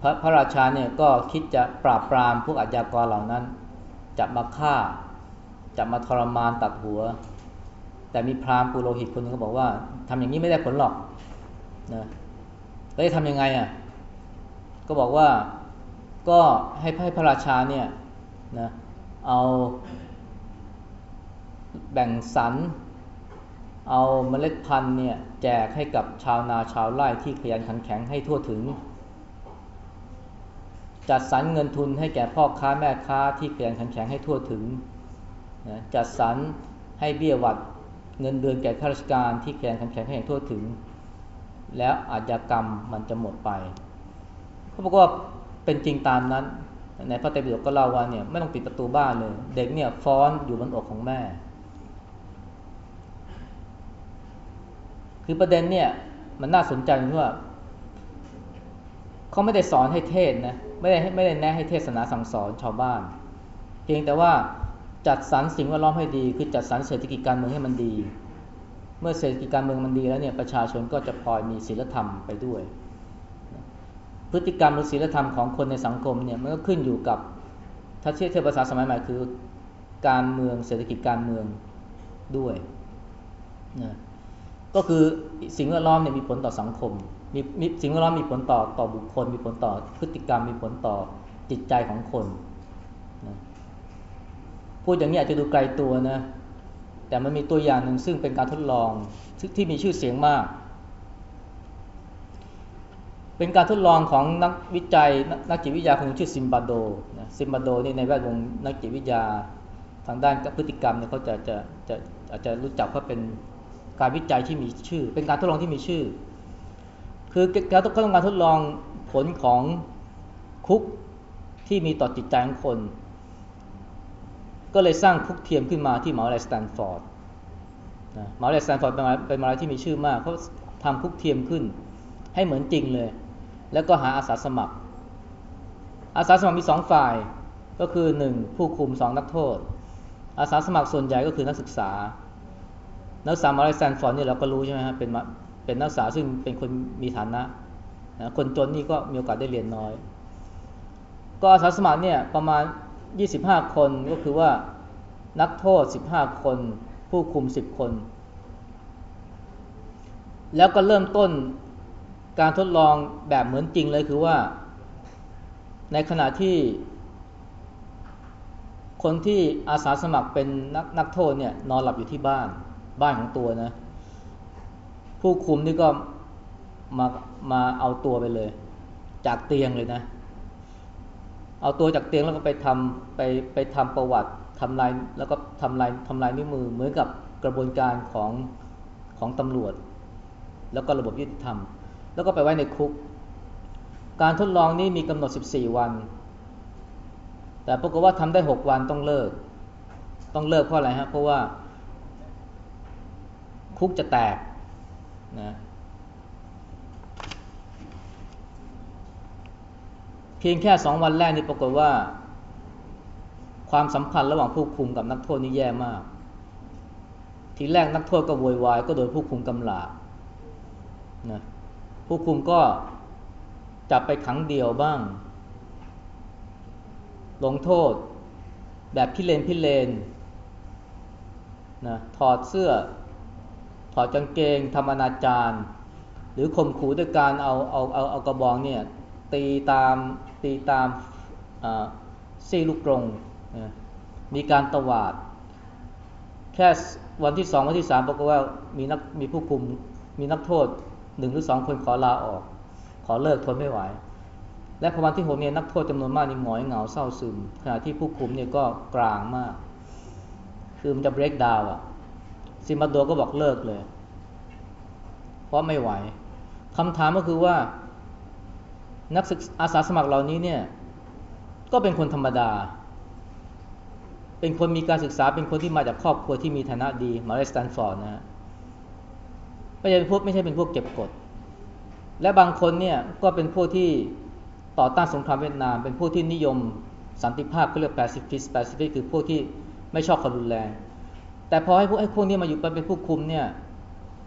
พระพระราชาเนี่ยก็คิดจะปราบปรามพวกอาชญากรเหล่านั้นจะมาฆ่าจะมาทรมานตัดหัว แต่มีพราหมณ์ปุโรหิตคนนึงก็บอกว่าทำอย่างนี้ไม่ได้ผลหรอกนะแล้วจะทำยังไงอะก็บอกว่าก็ให้ให้พระราชาเนี่ยนะเอา แบ่งสรรเอาเมล็ดพันธุ์เนี่ยแจกให้กับชาวนาชาวไร่ที่ขยันขันแข็งให้ทั่วถึง จัดสรรเงินทุนให้แก่พ่อค้าแม่ค้าที่ขยันขันแข็งให้ทั่วถึงนะจัดสรรให้เบี้ยวัดเงินเดือนแก่ข้าราชการที่ขยันขันแข็งให้ทั่วถึง แล้วอาชญากรรมมันจะหมดไปเขาบอกว่าเป็นจริงตามนั้นในพระเตปิฎกก็เล่าว่าเนี่ยไม่ต้องปิดประตูบ้านเลย เด็กเนี่ยฟ้อนอยู่บนอกของแม่ คือประเด็นเนี่ยมันน่าสนใจว่าเขาไม่ได้สอนให้เทศนะไม่ได้ไม่ได้แนะให้เทศนาสั่งสอนชาวบ้าน เพียงแต่ว่าจัดสรรสิ่งแวดล้อมให้ดี คือจัดสรรเศรษฐกิจการเมืองให้มันดี เมื่อเศรษฐกิจการเมืองมันดีแล้วเนี่ยประชาชนก็จะพลอยมีศีลธรรมไปด้วย พฤติกรรมหรือศีลธรรมของคนในสังคมเนี่ยมันก็ขึ้นอยู่กับถ้าเทียบภาษาสมัยใหม่คือการเมืองเศรษฐกิจการเมืองด้วยนะ ก็คือสิ่งแวดล้อมเนี่ยมีผลต่อสังคม มีมีสิ่งแวดล้อมมีผลต่อต่อบุคคล มีผลต่อพฤติกรรม มีผลต่อจิตใจของคนนะพูดอย่างนี้อาจจะดูไกลตัวนะ แต่มันมีตัวอย่างหนึ่งซึ่งเป็นการทดลองที่มีชื่อเสียงมาก เป็นการทดลองของนักวิจัยนักจิตวิทยาคนนึงชื่อซิมบาโดนะซิมบาโดนี่ในแวดวงนักจิตวิทยาทางด้านพฤติกรรมเนี่ยเขาจะจะจะอาจจะรู้จักว่าเป็น การวิจัยที่มีชื่อ เป็นการทดลองที่มีชื่อ คือเขาต้องการทดลองผลของคุกที่มีต่อจิตใจของคน ก็เลยสร้างคุกเทียมขึ้นมาที่มหาวิทยาลัยสแตนฟอร์ดมหาวิทยาลัยสแตนฟอร์ดเป็นมหาวิทยาลัยที่มีชื่อมากเขาทำคุกเทียมขึ้น ให้เหมือนจริงเลย แล้วก็หาอาสาสมัคร อาสาสมัครมีสองฝ่ายก็คือหนึ่งผู้คุมสองนักโทษ อาสาสมัครส่วนใหญ่ก็คือนักศึกษา นักศึกษามหาวิทยาลัยแตนฟอร์ดนี่เราก็รู้ใช่ไหมครับเป็นเป็นนักศึกษาซึ่งเป็นคนมีฐานะนะคนจนนี่ก็มีโอกาสได้เรียนน้อย ก็อาสาสมัครเนี่ยประมาณ 25 คนก็คือว่านักโทษ 15 คน ผู้คุม 10 คน แล้วก็เริ่มต้นการทดลองแบบเหมือนจริงเลยคือว่า ในขณะที่ คนที่อาสาสมัครเป็นนักนักโทษเนี่ยนอนหลับอยู่ที่บ้าน บ้านของตัวนะ ผู้คุมนี่ก็มามาเอาตัวไปเลย จากเตียงเลยนะ เอาตัวจากเตียงแล้วก็ไปทำไปไปทำประวัติทำลายแล้วก็ทำลายทำลายนิ้วมือเหมือนกับกระบวนการของของตำรวจ แล้วก็ระบบยุติธรรม แล้วก็ไปไว้ในคุก การทดลองนี้มีกำหนด 14 วัน แต่ปรากฏว่าทำได้ 6 วันต้องเลิก ต้องเลิกเพราะอะไรฮะเพราะว่า คุกจะแตกนะเพียงแค่สองวันแรกนี่ปรากฏว่า ความสัมพันธ์ระหว่างผู้คุมกับนักโทษนี่แย่มาก ทีแรกนักโทษก็โวยวายก็โดยผู้คุมกำลาบนะผู้คุมก็จับไปขังเดียวบ้าง ลงโทษแบบพิเลนพิเลนนะถอดเสื้อ อดกางเกงทำอนาจารหรือข่มขู่ด้วยการเอาเอาเอาเอากระบองเนี่ยตีตามตีตามซี่ลูกกรงมีการตวาด แค่วันที่สองวันที่สามบอกว่ามีนักมีผู้คุมมีนักโทษหนึ่งหรือสองคนขอลาออก ขอเลิกทนไม่ไหว และพอวันที่หกเนี่ยนักโทษจำนวนมากนี่หงอยเหงาเศร้าซึมขณะที่ผู้คุมเนี่ยก็กลางมาก คือมันจะ break down อะ ซิมาโดก็บอกเลิกเลย เพราะไม่ไหวคำถามก็คือว่า นักศึกอาสาสมัครเหล่านี้เนี่ย ก็เป็นคนธรรมดา เป็นคนมีการศึกษาเป็นคนที่มาจากครอบครัวที่มีฐานะดีมาเรียนสแตนฟอร์ดนะฮะไม่ใช่พวกไม่ใช่เป็นพวกเก็บกด และบางคนเนี่ยก็เป็นพวกที่ต่อต้านสงครามเวียดนาม เป็นพวกที่นิยมสันติภาพก็เรียก pacifist pacifist คือพวกที่ไม่ชอบความรุนแรง แต่พอให้พวกไอ้พวกนี้มาอยู่เป็นผู้คุมเนี่ย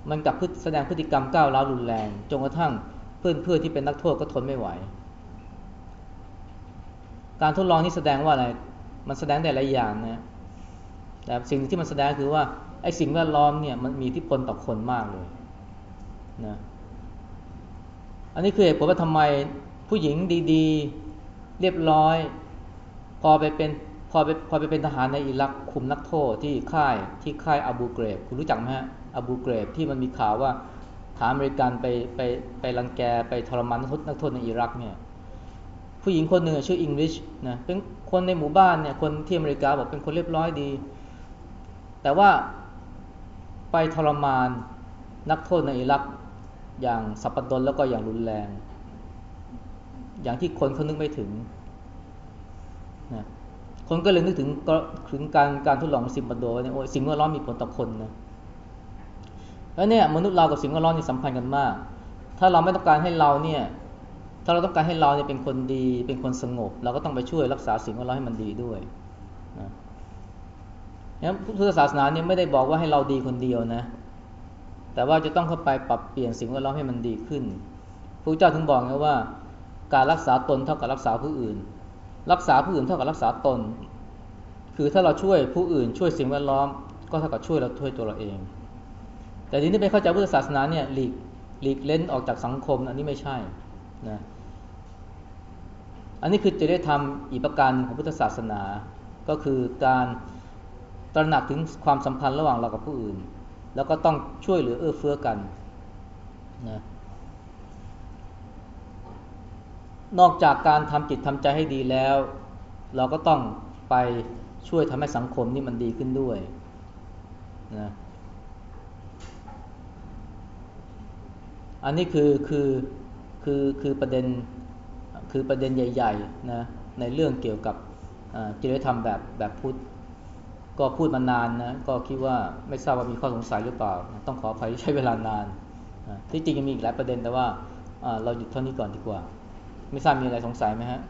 มันกลับแสดงพฤติกรรมก้าวร้าวรุนแรง จนกระทั่งเพื่อนเพื่อที่เป็นนักโทษก็ทนไม่ไหว การทดลองนี้แสดงว่าอะไร มันแสดงได้หลายอย่างนะ แต่สิ่งที่มันแสดงคือว่าไอ้สิ่งแวดล้อมเนี่ยมันมีทธิพลต่อคนมากเลยนะ อันนี้คือเหตุผลว่าทำไมผู้หญิงดีๆ เรียบร้อย พอไปเป็น พอไปพอไปเป็นทหารในอิรักคุมนักโทษที่ค่ายที่ค่ายอาบูเกรบ คุณรู้จักไหมฮะอาบูเกรบที่มันมีข่าวว่าฐานอเมริกันไปไปไปรังแกไปทรมานนักโทษนักโทษในอิรักเนี่ยผู้หญิงคนหนึ่งชื่ออิงลิชนะเป็นคนในหมู่บ้านเนี่ยคนที่อเมริกาบอกเป็นคนเรียบร้อยดี แต่ว่าไปทรมานนักโทษในอิรักอย่างสับปะรดแล้วก็อย่างรุนแรง อย่างที่คนเขานึกไม่ถึง คนก็เลยนึกถึงถึงการการทดลองสิมบันโดเนี่ยโอ้สิ่งแวดล้อมมีผลต่อคนนะแล้วเนี่ยมนุษย์เรากับสิ่งแวดล้อมนี่สัมพันธ์กันมาก ถ้าเราไม่ต้องการให้เราเนี่ยถ้าเราต้องการให้เราเนี่ยเป็นคนดีเป็นคนสงบ เราก็ต้องไปช่วยรักษาสิ่งแวดล้อมให้มันดีด้วยนะนั้นพุทธศาสนาเนี่ยไม่ได้บอกว่าให้เราดีคนเดียวนะ แต่ว่าจะต้องเข้าไปปรับเปลี่ยนสิ่งแวดล้อมให้มันดีขึ้นพระเจ้าถึงบอกไงว่า การรักษาตนเท่ากับรักษาผู้อื่น รักษาผู้อื่นเท่ากับรักษาตน คือถ้าเราช่วยผู้อื่นช่วยสิ่งแวดล้อม ก็เท่ากับช่วยเราช่วยตัวเราเอง แต่ทีนี้ไปเข้าใจพุทธศาสนาเนี่ยหลีกหลีกเล้นออกจากสังคมอันนี้ไม่ใช่นะอันนี้คือจะได้ทำอีกประการของพุทธศาสนา ก็คือการตระหนักถึงความสัมพันธ์ระหว่างเรากับผู้อื่น แล้วก็ต้องช่วยเหลือเอื้อเฟื้อกันนะ นอกจากการทำจิตทำใจให้ดีแล้ว เราก็ต้องไปช่วยทำให้สังคมนี่มันดีขึ้นด้วยนะอันนี้คือคือคือคือประเด็นคือประเด็นใหญ่ๆนะในเรื่องเกี่ยวกับจริยธรรมแบบแบบพุทธก็พูดมานานนะก็คิดว่าไม่ทราบว่ามีข้อสงสัยหรือเปล่า ต้องขออภัยใช้เวลานานที่จริงยังมีอีกหลายประเด็นแต่ว่าเราหยุดเท่านี้ก่อนดีกว่า ไม่ทราบมีอะไรสงสัยไหมฮะ